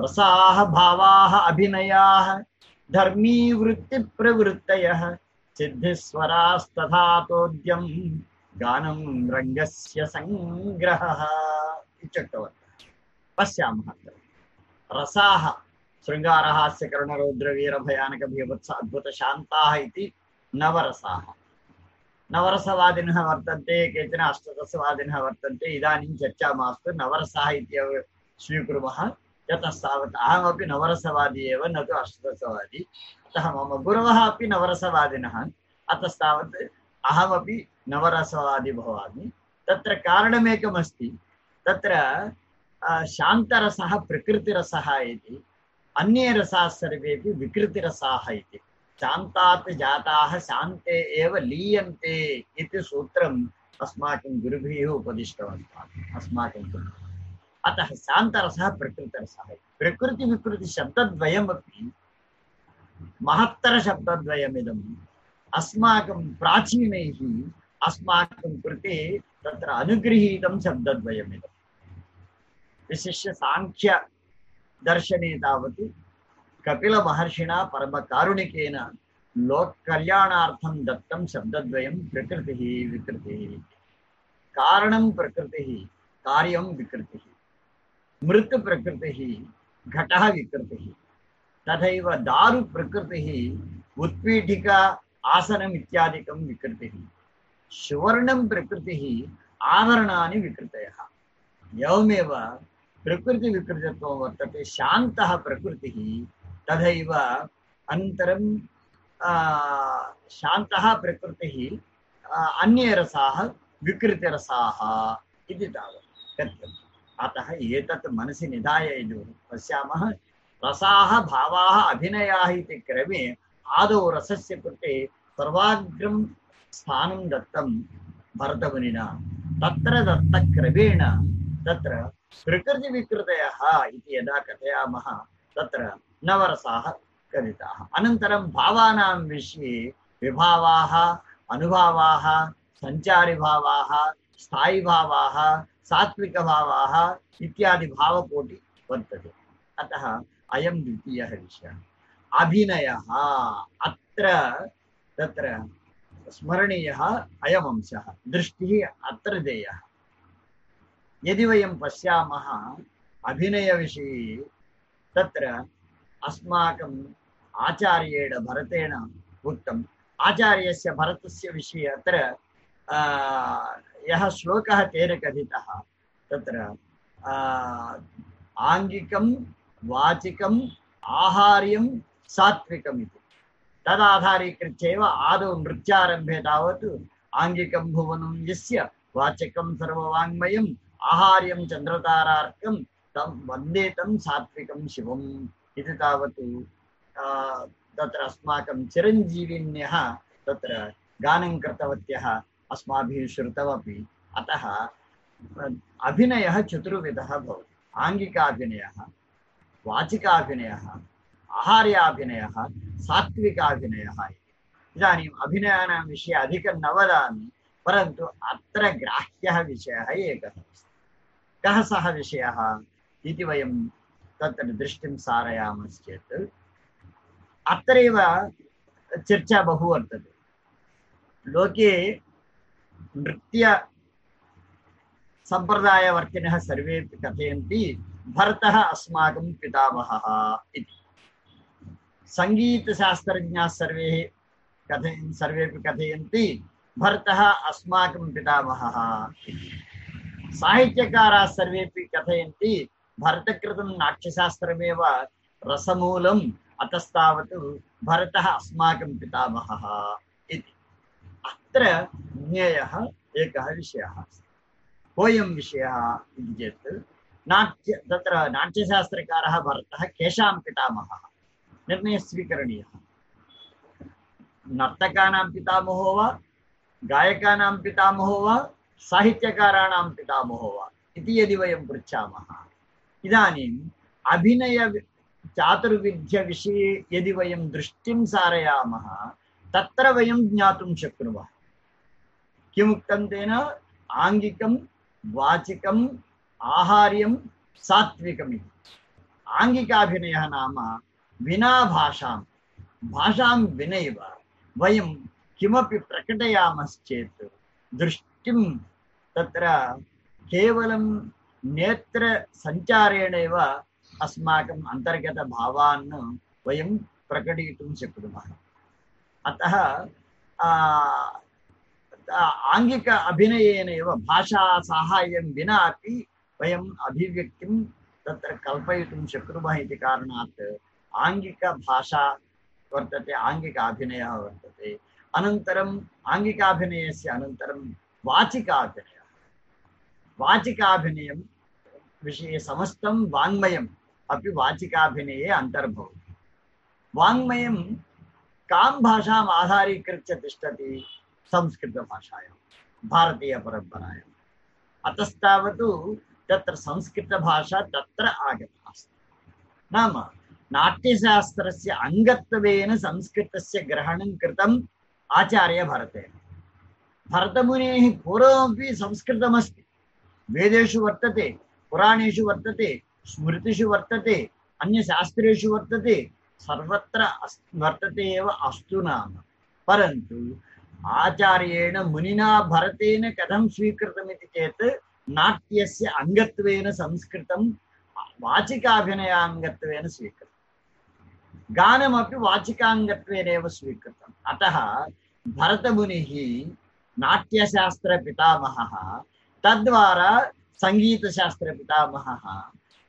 रसाः, भावाः, अभिनयाः, धर्मी वृत्तिप्रवृत्तयः। सिद्धिस्वरास्तथा तोद्यं गानं रङ्गस्य सङ्ग्रहः। इत्युक्तवन्तः। रसाः शृङ्गारहास्यकर्णरौद्रवीरभयानकभीभत्स अद्भुतशान्ताः इति नवरसाः। नवरसवादिनः वर्तन्ते, केचन अष्टरसवादिनः वर्तन्ते, इदानीं चर्चा मास्तु नवरसाः इत्येव स्वीकुर्मः। यतस्तावत् अहमपि नवरसवादी एव, न तु अष्टरसवादी अतः मम गुरवः अपि नवरसवादिनः। अतस्तावत् अहमपि नवरसवादी भवामि। तत्र कारणमेकमस्ति। तत्र शान्तरसः, प्रकृतिरसः इति। अन्ये रसाः सर्वेपि विकृतिरसाः इति। शान्तात् जाताः, शान्ते एव लीयन्ते इति सूत्रम् अस्माकं गुरुभिः उपदिष्टवन्तः। अस्माकं गुरुभिः अतः शान्तरसः, प्रकृतिरसः प्रकृतिविकृतिशब्दद्वयमपि महत्तरशब्दद्वयमिदम् अस्माकं प्राचीनैः, अस्माकं कृते तत्र विशिष्य साङ्ख्यदर्शने तावत् कपिलमहर्षिणा परमकारुणिकेन लोककल्याणार्थं दत्तं प्रकृतिः विकृतिः। कारणं प्रकृतिः, कार्यं विकृतिः। मृत् प्रकृतिः, घटः विकृतिः। तथैव दारु प्रकृतिः, उत्पीठिका आसनम् इत्यादिकं विकृतिः। सुवर्णं प्रकृतिः आवरणानि विकृतयः। एवमेव प्रकृतिविकृतत्वं वर्तते शान्तः प्रकृतिः, तथैव अनन्तरं शान्तः प्रकृतिः अन्ये रसाः विकृतिरसाः इति तावत् कथ्यते अतः एतत् मनसि निधाय यदि पश्यामः, रसाः भावाः अभिनयाः इति क्रमे आदौ रसस्य कृते सर्वाग्रं स्थानं दत्तं भरतमुनिना। तत्र दत्तक्रमेण तत्र प्रकृतिविकृतयः इति यदा कथयामः, तत्र नवरसाः कथिताः। अनन्तरं भावानां विषये विभावाः, अनुभावाः, सञ्चारिभावाः, स्थायिभावाः, सात्विकभावाः इत्यादि भावकोटि वर्तते। अतः अयं द्वितीयः विषयः। अभिनयः, अत्र तत्र स्मरणीयः अयम् अंशः दृष्टिः अत्र देयः। यदि वयं पश्यामः अभिनयविषये, तत्र अस्माकम् आचार्येण भरतेन उक्तम्। आचार्यस्य भरतस्य विषये अत्र यः श्लोकः तेन कथितः, तत्र आङ्गिकं वाचिकम् आहार्यं सात्विकम् इति। तदाधारीकृत्य एव आदौ नृत्यारम्भे तावत् आङ्गिकं भुवनं यस्य, वाचकं आहार्यं चन्द्रतारार्कं तं वंदे तं सात्विकं शिवम् इति तावत् तत्र अस्माकं चिरञ्जीविन्यः तत्र गानं कृतवत्यः, अस्माभिः श्रुतमपि। अतः, अभिनयः चतुर्विधः भवति। आङ्गिकाभिनयः, वाचिकाभिनयः, आहार्याभिनयः, सात्विकाभिनयः इदानीम् अभिनयानां विषये अधिकं न वदामि, परन्तु अत्र ग्राह्यः विषयः एकः अस्ति। कः सः विषयः इति वयं अत्रैव चर्चा बहु वर्तते। लोके नृत्य सम्प्रदायवर्तिनः सर्वेपि कथयन्ति, भरतः अस्माकं पितामहः इति। सङ्गीतशास्त्रज्ञाः सर्वे कथयन् सर्वेपि कथयन्ति, भरतः अस्माकं पितामहः इति। साहित्यकाराः सर्वेपि कथयन्ति भरतकृतं नाट्यशास्त्रमेव रसमूलम्, अतस्तावत् भरतः अस्माकं पितामहः इति। अत्र ज्ञेयः एकः विषयः विषयः नाट्य, तत्र नाट्यशास्त्रकारः भरतः केषां पितामहः? निर्णयः स्वीकरणीयः। नर्तकानां पितामहो वा, गायकानां पितामहो वा साहित्यकाराणां पितामहो वा इति यदि वयं पृच्छामः, इदानीम् अभिनय चातुर्विध्यविषये यदि वयं दृष्टिं सारयामः, तत्र वयं ज्ञातुं शक्नुमः। किमुक्तं तेन? आङ्गिकं वाचिकम् आहार्यं सात्विकम् आङ्गिकाभिनयः नाम विना भाषां भाषां विनैव वयं किमपि प्रकटयामश्चेत् दृष्टिं तत्र केवलं नेत्रसञ्चारेणैव अस्माकम् अन्तर्गतभावान् वयं प्रकटयितुं शक्नुमः। अतः आङ्गिक अभिनयेन एव भाषा साहाय्यं विना अपि वयम् अभिव्यक्तिं तत्र कल्पयितुं शक्नुमः इति कारणात् आङ्गिकभाषा वर्तते, आङ्गिक अभिनयः वर्तते। अनन्तरम् आङ्गिकाभिनयस्य अनन्तरं वाचिकाभिनयः। वाचिकाभिनयं विषये समस्तं वाङ्मयम् अपि वाचिकाभिनये अन्तर्भवति। वाङ्मयं कां भाषाम् आधारीकृत्य तिष्ठति संस्कृतभाषायां भारतीयपरम्परायाम् अतस्तावत् तत्र संस्कृतभाषा तत्र आगता अस्ति नाम नाट्यशास्त्रस्य अङ्गत्वेन संस्कृतस्य ग्रहणं कृतम् आचार्यभरतेन। भरतमुनेः पूर्वमपि संस्कृतमस्ति। वेदेषु वर्तते, पुराणेषु वर्तते, स्मृतिषु वर्तते, अन्यशास्त्रेषु वर्तते, सर्वत्र वर्तते एव अस्तु नाम परन्तु आचार्येण मुनिना भरतेन कथं स्वीकृतमिति चेत् नाट्यस्य अङ्गत्वेन संस्कृतं, वाचिकाभिनयाङ्गत्वेन स्वीकृतं। गानमपि वाचिकाङ्गत्वेनैव स्वीकृतम्। अतः भरतमुनिः नाट्यशास्त्रपितामहः तद्वारा सङ्गीतशास्त्रपितामहः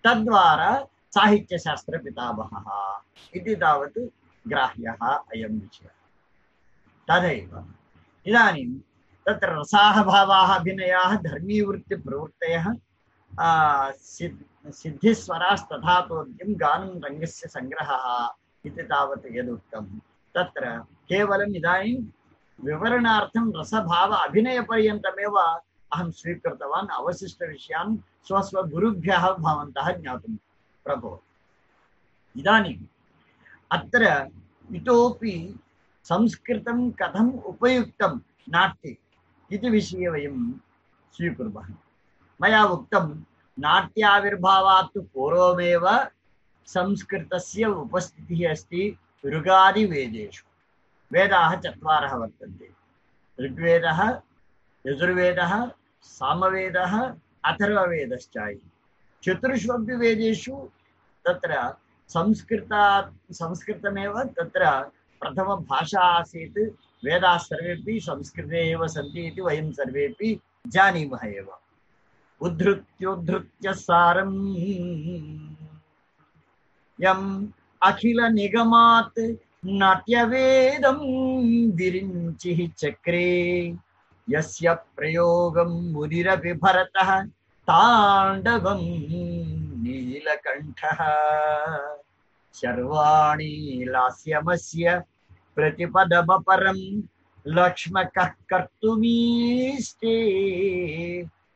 तद्वारा साहित्यशास्त्रपितामहः इति तावत् ग्राह्यः अयं विषयः। तदैव। इदानीं तत्र रसाः भावाः अभिनयाः, धर्मीवृत्तिप्रवृत्तयः सिद्, सिद्धिस्वरास्तथातोद्यं गानं रङ्गस्य सङ्ग्रहः इति तावत् यदुक्तं। तत्र केवलम् इदानीं विवरणार्थं रसभाव अभिनयपर्यन्तमेव अहं स्वीकृतवान्, अवशिष्टविषयान् स्वस्वगुरुभ्यः भवन्तः ज्ञातुं प्रभवति इदानीम् अत्र इतोपि संस्कृतं कथम् उपयुक्तं नाट्ये इति विषये वयं स्वीकुर्मः। मया उक्तं, नाट्याविर्भावात् पूर्वमेव संस्कृतस्य उपस्थितिः अस्ति ऋगादिवेदेषु। वेदाः चत्वारः वर्तन्ते। ऋग्वेदः, यजुर्वेदः सामवेदः अथर्ववेदश्च इति चतुर्ष्वपि वेदेषु तत्र संस्कृतात् संस्कृतमेव तत्र प्रथमभाषा आसीत्। वेदाः सर्वेपि संस्कृते एव सन्ति इति वयं सर्वेपि जानीमः एव। उद्धृत्योद्धृत्य सारम्। यम् अखिलनिगमात् नाट्यवेदं विरिञ्चिः चक्रे। यस्य प्रयोगं मुनिरपि भरतः ताण्डवं नीलकण्ठः। शर्वाणि लास्यमस्य प्रतिपदमपरं लक्ष्मकः कर्तुमीष्टे।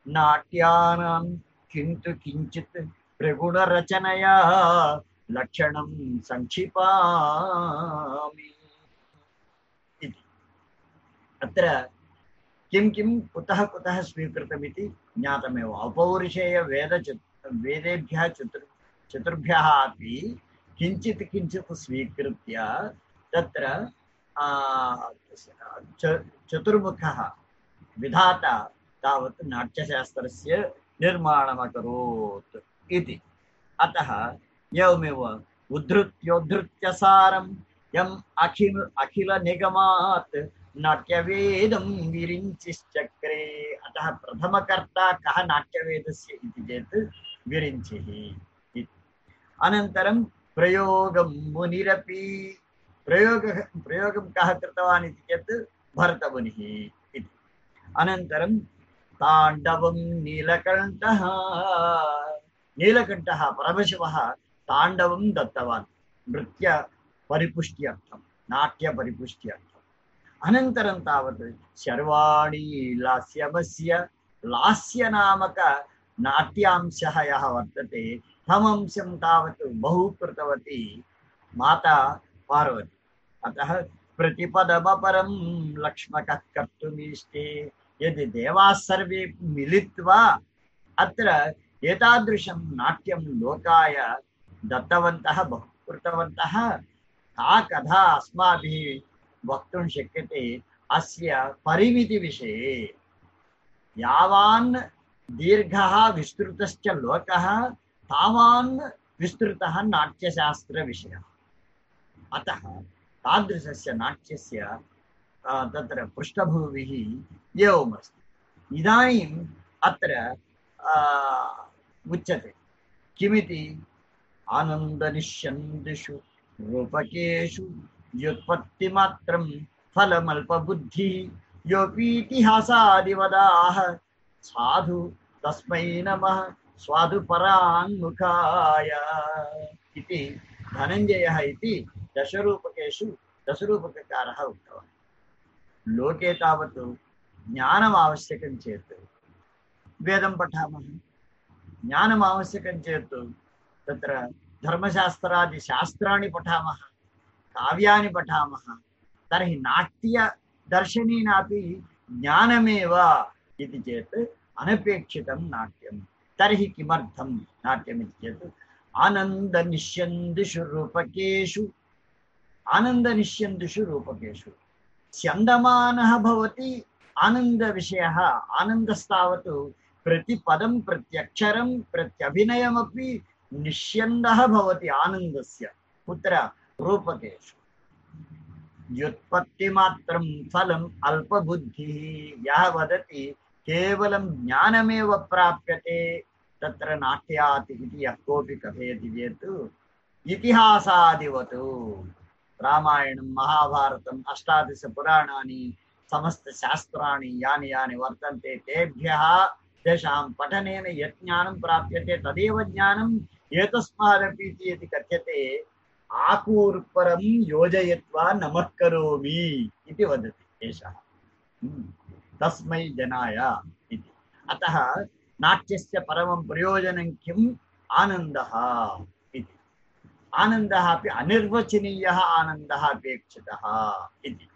नाट्यानां किन्तु किञ्चित् प्रगुणरचनया लक्षणं सङ्क्षिपामि इति। अत्र किं किं कुतः कुतः स्वीकृतमिति ज्ञातमेव। अपौरुषेयवेद वेदेभ्यः चतुर्, चतुर्भ्यः अपि किञ्चित् किञ्चित् स्वीकृत्य तत्र चतुर्मुखः विधाता तावत् नाट्यशास्त्रस्य निर्माणमकरोत् इति। अतः एवमेव उद्धृत्योद्धृत्य यम् अखिल, अखिलनिगमात् नाट्यवेदं विरिञ्चिश्चक्रे। अतः प्रथमकर्ता कः नाट्यवेदस्य इति चेत् विरिञ्चिः अनन्तरं प्रयोगं मुनिरपि। प्रयोगः, प्रयोगं कः कृतवान् इति चेत् भरतमुनिः इति। अनन्तरं ताण्डवं नीलकण्ठः। नीलकण्ठः परमशिवः ताण्डवं दत्तवान्। नृत्यपरिपुष्ट्यर्थं नाट्यपरिपुष्ट्यर्थम् अनन्तरं तावत् शर्वाणि लास्यमस्य लास्यनामक नाट्यांशः यः वर्तते, तमंशं तावत् बहु कृतवती माता पार्वती। अतः प्रतिपदमपरं लक्ष्मकः कर्तुमीष्टे, यदि देवाः सर्वे मिलित्वा अत्र एतादृशं नाट्यं लोकाय दत्तवन्तः बहु कृतवन्तः का कथा अस्माभिः वक्तुं शक्यते अस्य परिमितिविषये यावान् दीर्घः विस्तृतश्च लोकः, तावान् विस्तृतः नाट्यशास्त्रविषयः। अतः तादृशस्य नाट्यस्य तत्र पृष्ठभूमिः एवमस्ति। इदानीम् अत्र उच्यते। किमिति? आनन्दनिष्यन्दिषु रूपकेषु व्युत्पत्तिमात्रं फलमल्पबुद्धिः। योऽपीतिहासादिवदाः साधु तस्मै नमः। स्वादुपराङ्मुखाय। इति धनञ्जयः इति दशरूपकेषु लोके तावत् ज्ञानम् आवश्यकं चेत् वेदं पठामः। ज्ञानम् आवश्यकं चेत् तत्र धर्मशास्त्रादिशास्त्राणि पठामः। काव्यानि पठामः, तर्हि नाट्यदर्शनेनापि ज्ञानमेव इति चेत् अनपेक्षितं नाट्यं। तर्हि किमर्थं नाट्यमिति चेत् आनन्दनिष्यन्दिषु रूपकेषु आनन्दनिष्यन्दिषु रूपकेषु स्यन्दमानः भवति, आनन्दविषयः, आनन्दस्तावत् प्रतिपदं, प्रत्यक्षरं, प्रत्यभिनयमपि निष्यन्दः भवति आनन्दस्य। कुत्र? रूपकेषु व्युत्पत्तिमात्रं फलम् अल्पबुद्धिः, यः वदति, केवलं ज्ञानमेव प्राप्यते, तत्र नाट्यात् इति यः कोऽपि कथयति चेत्, इतिहासादिवत्। रामायणं, महाभारतम्, अष्टादशपुराणानि, समस्तशास्त्राणि यानि यानि वर्तन्ते, तेभ्यः तेषां पठनेन यत् ज्ञानं प्राप्यते, तदेव ज्ञानम् एतस्मादपि इति कथ्यते आकूर्परं योजयित्वा नमः करोमि इति वदति एषः। हम्म, तस्मै जनाय इति। अतः नाट्यस्य परमं प्रयोजनं किम्? आनन्दः इति। आनन्दः अपि अनिर्वचनीयः आनन्दः अपेक्षितः इति।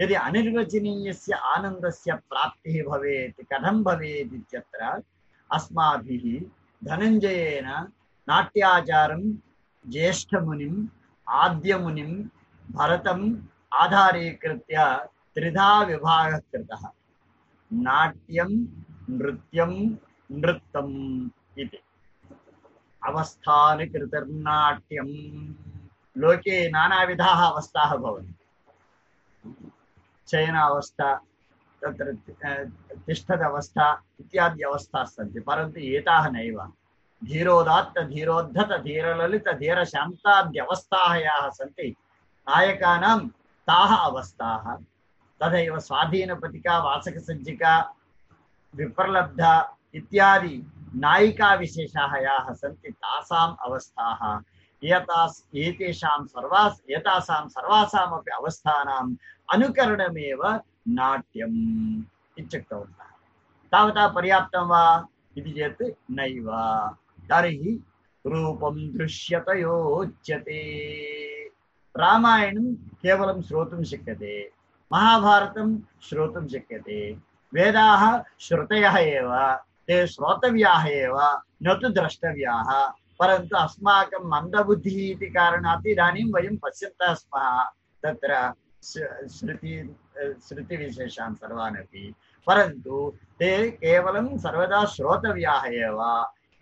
यदि अनिर्वचनीयस्य आनन्दस्य प्राप्तिः भवेत् कथं भवेत् इत्यत्र अस्माभिः धनञ्जयेन नाट्याचारं ज्येष्ठमुनिम् आद्यमुनिं भरतम् आधारीकृत्य त्रिधा विभागः कृतः नाट्यं नृत्यं नृत्तम् इति अवस्थानिकृतिर्नाट्यं लोके नानाविधाः अवस्थाः भवन्ति शयनावस्था तत्र अ, तिष्ठदवस्था इत्यादि अवस्थाः सन्ति परन्तु एताः नैव धीरोदात्त, धीरोद्धत, धीरललित याः सन्ति। नायकानां ताः अवस्थाः। तथैव स्वाधीनपतिका वासकसज्जिका, विप्रलब्धा इत्यादि नायिकाविशेषाः याः सन्ति। तासाम् अवस्थाः। एतास्, एतेषां सर्वास्, एतासां सर्वासामपि अवस्थानाम् अनुकरणमेव नाट्यम् इत्युक्तवन्तः। तावता पर्याप्तं वा इति चेत् नैव। तर्हि रूपं दृश्यतयोच्यते रामायणं केवलं श्रोतुं शक्यते महाभारतं श्रोतुं शक्यते वेदाः श्रुतयः एव ते श्रोतव्याः एव न तु द्रष्टव्याः परन्तु अस्माकं मन्दबुद्धिः इति कारणात् इदानीं वयं पश्यन्तः स्मः तत्र श- श्रुति श्रुतिविशेषान् सर्वान् अपि परन्तु ते केवलं सर्वदा श्रोतव्याः एव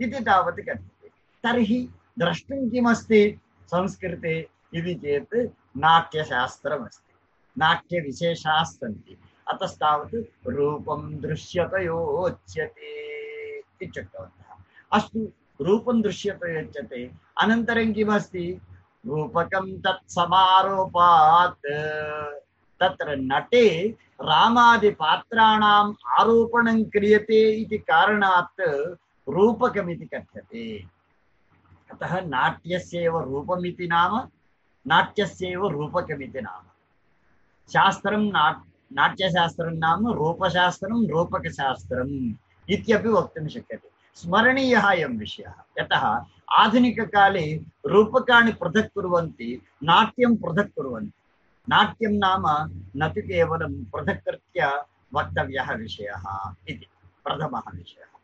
इति तावत् कथ्यते। तर्हि द्रष्टुं किमस्ति? संस्कृते इति चेत् नाट्यशास्त्रमस्ति। नाट्यविशेषाः सन्ति अतस्तावत् रूपं दृश्यतयोच्यते इत्युक्तवन्तः अस्तु, रूपं दृश्यतयोच्यते। अनन्तरं किमस्ति? रूपकं तत् समारोपात् तत्र नटे रामादिपात्राणाम् आरोपणं क्रियते इति कारणात् रूपकमिति कथ्यते। अतः नाट्यस्यैव रूपमिति नाम, नाट्यस्यैव रूपकमिति नाम। शास्त्रं नाट्, नाट्यशास्त्रं नाम, रूपशास्त्रं रूपकशास्त्रम् इत्यपि वक्तुं शक्यते। स्मरणीयः अयं विषयः। यतः आधुनिककाले रूपकाणि पृथक् कुर्वन्ति पृथक् कुर्वन्ति। नाम न तु केवलं पृथक्कृत्य वक्तव्यः विषयः इति, प्रथमः विषयः।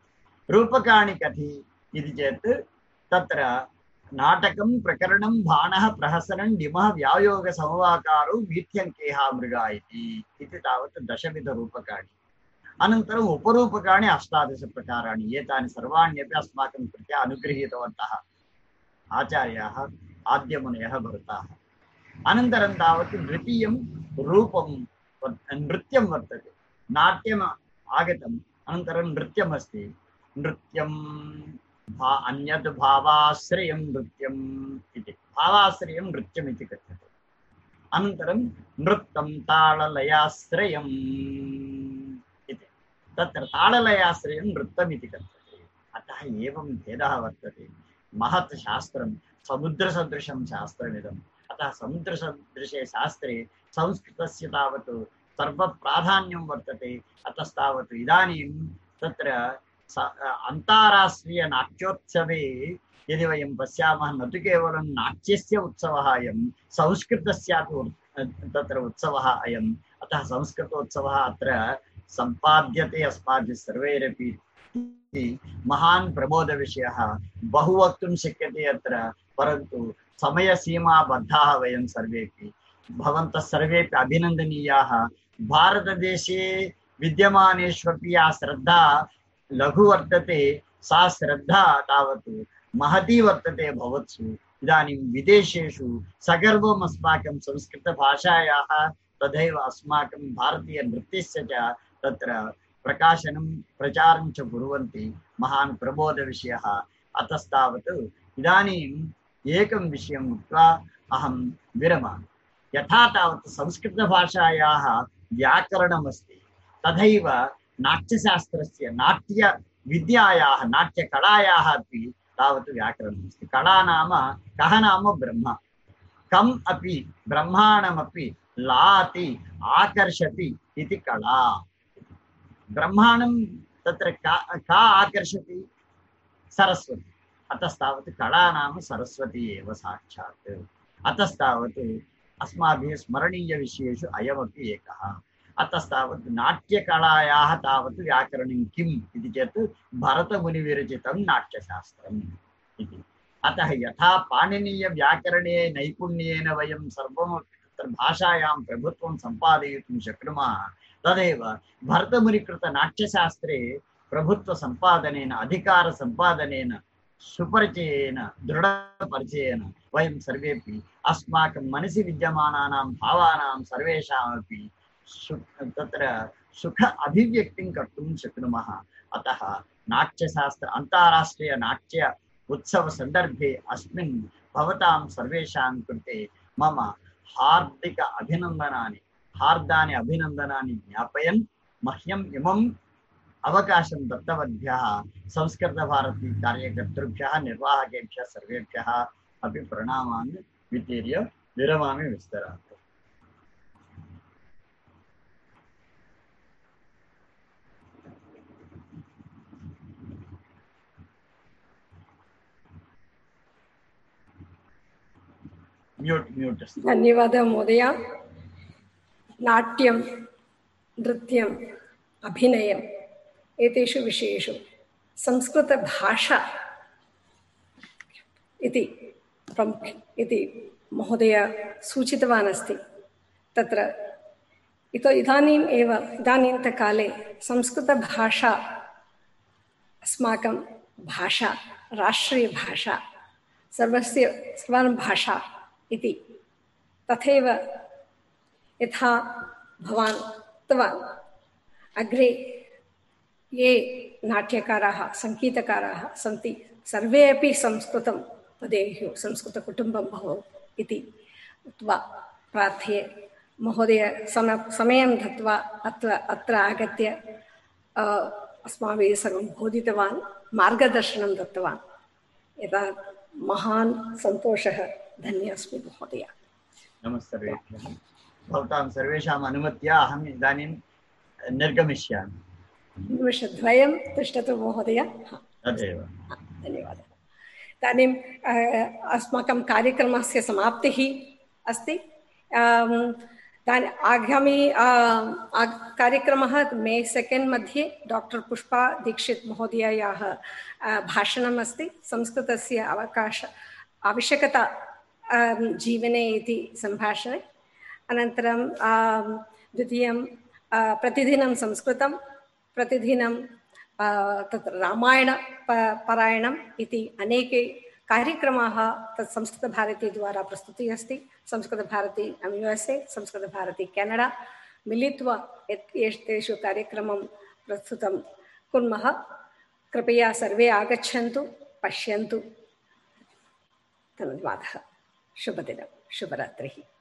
रूपकाणि कति इति चेत् तत्र नाटकं, प्रकरणं बाणः प्रहसनं, डिमः व्यायोगसमवाकारो वीथ्यङ्केः मृगा इति इति तावत् दशविधरूपकाणि अनन्तरम् उपरूपकाणि अष्टादशप्रकाराणि, एतानि सर्वाण्यपि अस्माकं कृते अनुगृहीतवन्तः, आचार्याः, आद्यमुनयः भरताः। अनन्तरं तावत् द्वितीयं रूपं नृत्यं वर्तते, नाट्यम् आगतम्, अनन्तरं नृत्यमस्ति। नृत्यं भा अन्यद् भावाश्रयं नृत्यम् इति। भावाश्रयं नृत्यम् इति कथ्यते। अनन्तरं नृत्तं ताळलयाश्रयम् इति। तत्र ताळलयाश्रयं नृत्यम् इति कथ्यते। अतः एवं भेदः वर्तते। महत् शास्त्रं, समुद्रसदृशं शास्त्रमिदम्। अतः समुद्रसदृशे शास्त्रे संस्कृतस्य तावत् सर्वप्राधान्यं वर्तते। अतस्तावत् इदानीं तत्र अन्ताराष्ट्रीयनाट्योत्सवे यदि वयं पश्यामः न तु केवलं नाट्यस्य उत्सवः अयं उत्- तत्र उत्सवः अयम् अतः संस्कृतोत्सवः अत्र सम्पाद्यते अस्माभिः सर्वैरपि महान् बहु वक्तुं शक्यते अत्र, परन्तु समयसीमाबद्धाः वयं सर्वेपि भवन्तः सर्वेपि अभिनन्दनीयाः। भारतदेशे विद्यमानेष्वपि या श्रद्धा लघु वर्तते सा श्रद्धा तावत्, महती वर्तते भवत्सु। इदानीं विदेशेषु सगर्वम् अस्माकं संस्कृतभाषायाः तथैव अस्माकं भारतीयनृत्यस्य च तत्र प्रकाशनं, प्रचारं च कुर्वन्ति महान् प्रबोधविषयः। अतस्तावत् इदानीम् एकं विषयम् उक्त्वा अहं विरमामि। यथा तावत् संस्कृतभाषायाः व्याकरणमस्ति, तथैव नाट्यशास्त्रस्य नाट्यविद्यायाः नाट्यकलायाः अपि तावत् व्याकरणमस्ति कला नाम, कः नाम? ब्रह्म। कम् अपि, ब्रह्माणमपि लाति, आकर्षति इति कला। ब्रह्माणं तत्र का का आकर्षति? सरस्वती। अतस्तावत् कला नाम सरस्वती एव साक्षात्। अतस्तावत् अस्माभिः स्मरणीयविषयेषु अयमपि एकः। अतस्तावत् नाट्यकलायाः तावत् व्याकरणं किम् इति चेत् भरतमुनिविरचितं नाट्यशास्त्रम् इति। अतः यथा पाणिनीयव्याकरणे नैपुण्येन वयं सर्वमपि तत्र भाषायां प्रभुत्वं सम्पादयितुं शक्नुमः, तदेव भरतमुनिकृतनाट्यशास्त्रे प्रभुत्वसम्पादनेन, अधिकारसम्पादनेन, सुपरिचयेन, दृढपरिचयेन वयं सर्वेपि अस्माकं मनसि विद्यमानानां भावानां सर्वेषामपि तत्र सुख अभिव्यक्तिं कर्तुं शक्नुमः। अतः नाट्यशास्त्र अन्ताराष्ट्रीयनाट्य उत्सवसन्दर्भे अस्मिन् भवतां सर्वेषां कृते मम हार्दिक अभिनन्दनानि हार्दानि अभिनन्दनानि ज्ञापयन्। मह्यम् इमम् अवकाशं दत्तवद्भ्यः, संस्कृतभारती कार्यकर्तृभ्यः, निर्वाहकेभ्यः, सर्वेभ्यः अपि प्रणामान् वितीर्य विरमामि विस्तरात् धन्यवादः महोदय। नाट्यं नृत्यम् अभिनयम्, एतेषु विषयेषु संस्कृतभाषा इति इति महोदय सूचितवान् अस्ति। तत्र इतो इदानीम् एव इदानीन्तकाले संस्कृतभाषा अस्माकं भाषा, राष्ट्रीयभाषा, सर्वस्य सर्वान् भाषा इति। तथैव यथा भवान् उक्तवान्, अग्रे ये नाट्यकाराः, सङ्गीतकाराः सन्ति, सर्वे अपि संस्कृतं वदेयुः, संस्कृतकुटुम्बं भवेत् इति उक्त्वा प्रार्थये। महोदय, सम, समयं दत्वा अत्र अत्र आगत्य अस्माभिः सर्वं बोधितवान्, मार्गदर्शनं दत्तवान्। यदा महान् सन्तोषः धन्य अस्मि महोदय। नमस्सर्वेभ्यः भवतां सर्वेषाम् अनुमत्या अहम् इदानीं निर्गमिष्यामि। निमिषद्वयं तिष्ठतु महोदय। तदेव। धन्यवादः। अस्माकं कार्यक्रमस्य समाप्तिः अस्ति। आगामी आग- कार्यक्रमः मे सेकेण्ड् मध्ये डाक्टर् पुष्पा दीक्षित् महोदयायाः भाषणम् अस्ति संस्कृतस्य अवकाश आवश्यकता जीवने इति सम्भाषणे अनन्तरं द्वितीयं प्रतिदिनं संस्कृतं प्रतिदिनं तत्र रामायण प- पारायणम् इति अनेके कार्यक्रमाः तत् संस्कृतभारतीद्वारा प्रस्तुतिः अस्ति Samskrita Bharati U S A Samskrita Bharati Canada मिलित्वा यत् एतेषु कार्यक्रमं प्रस्तुतं कुर्मः कृपया सर्वे आगच्छन्तु पश्यन्तु धन्यवादः शुभदिनं शुभरात्रिः।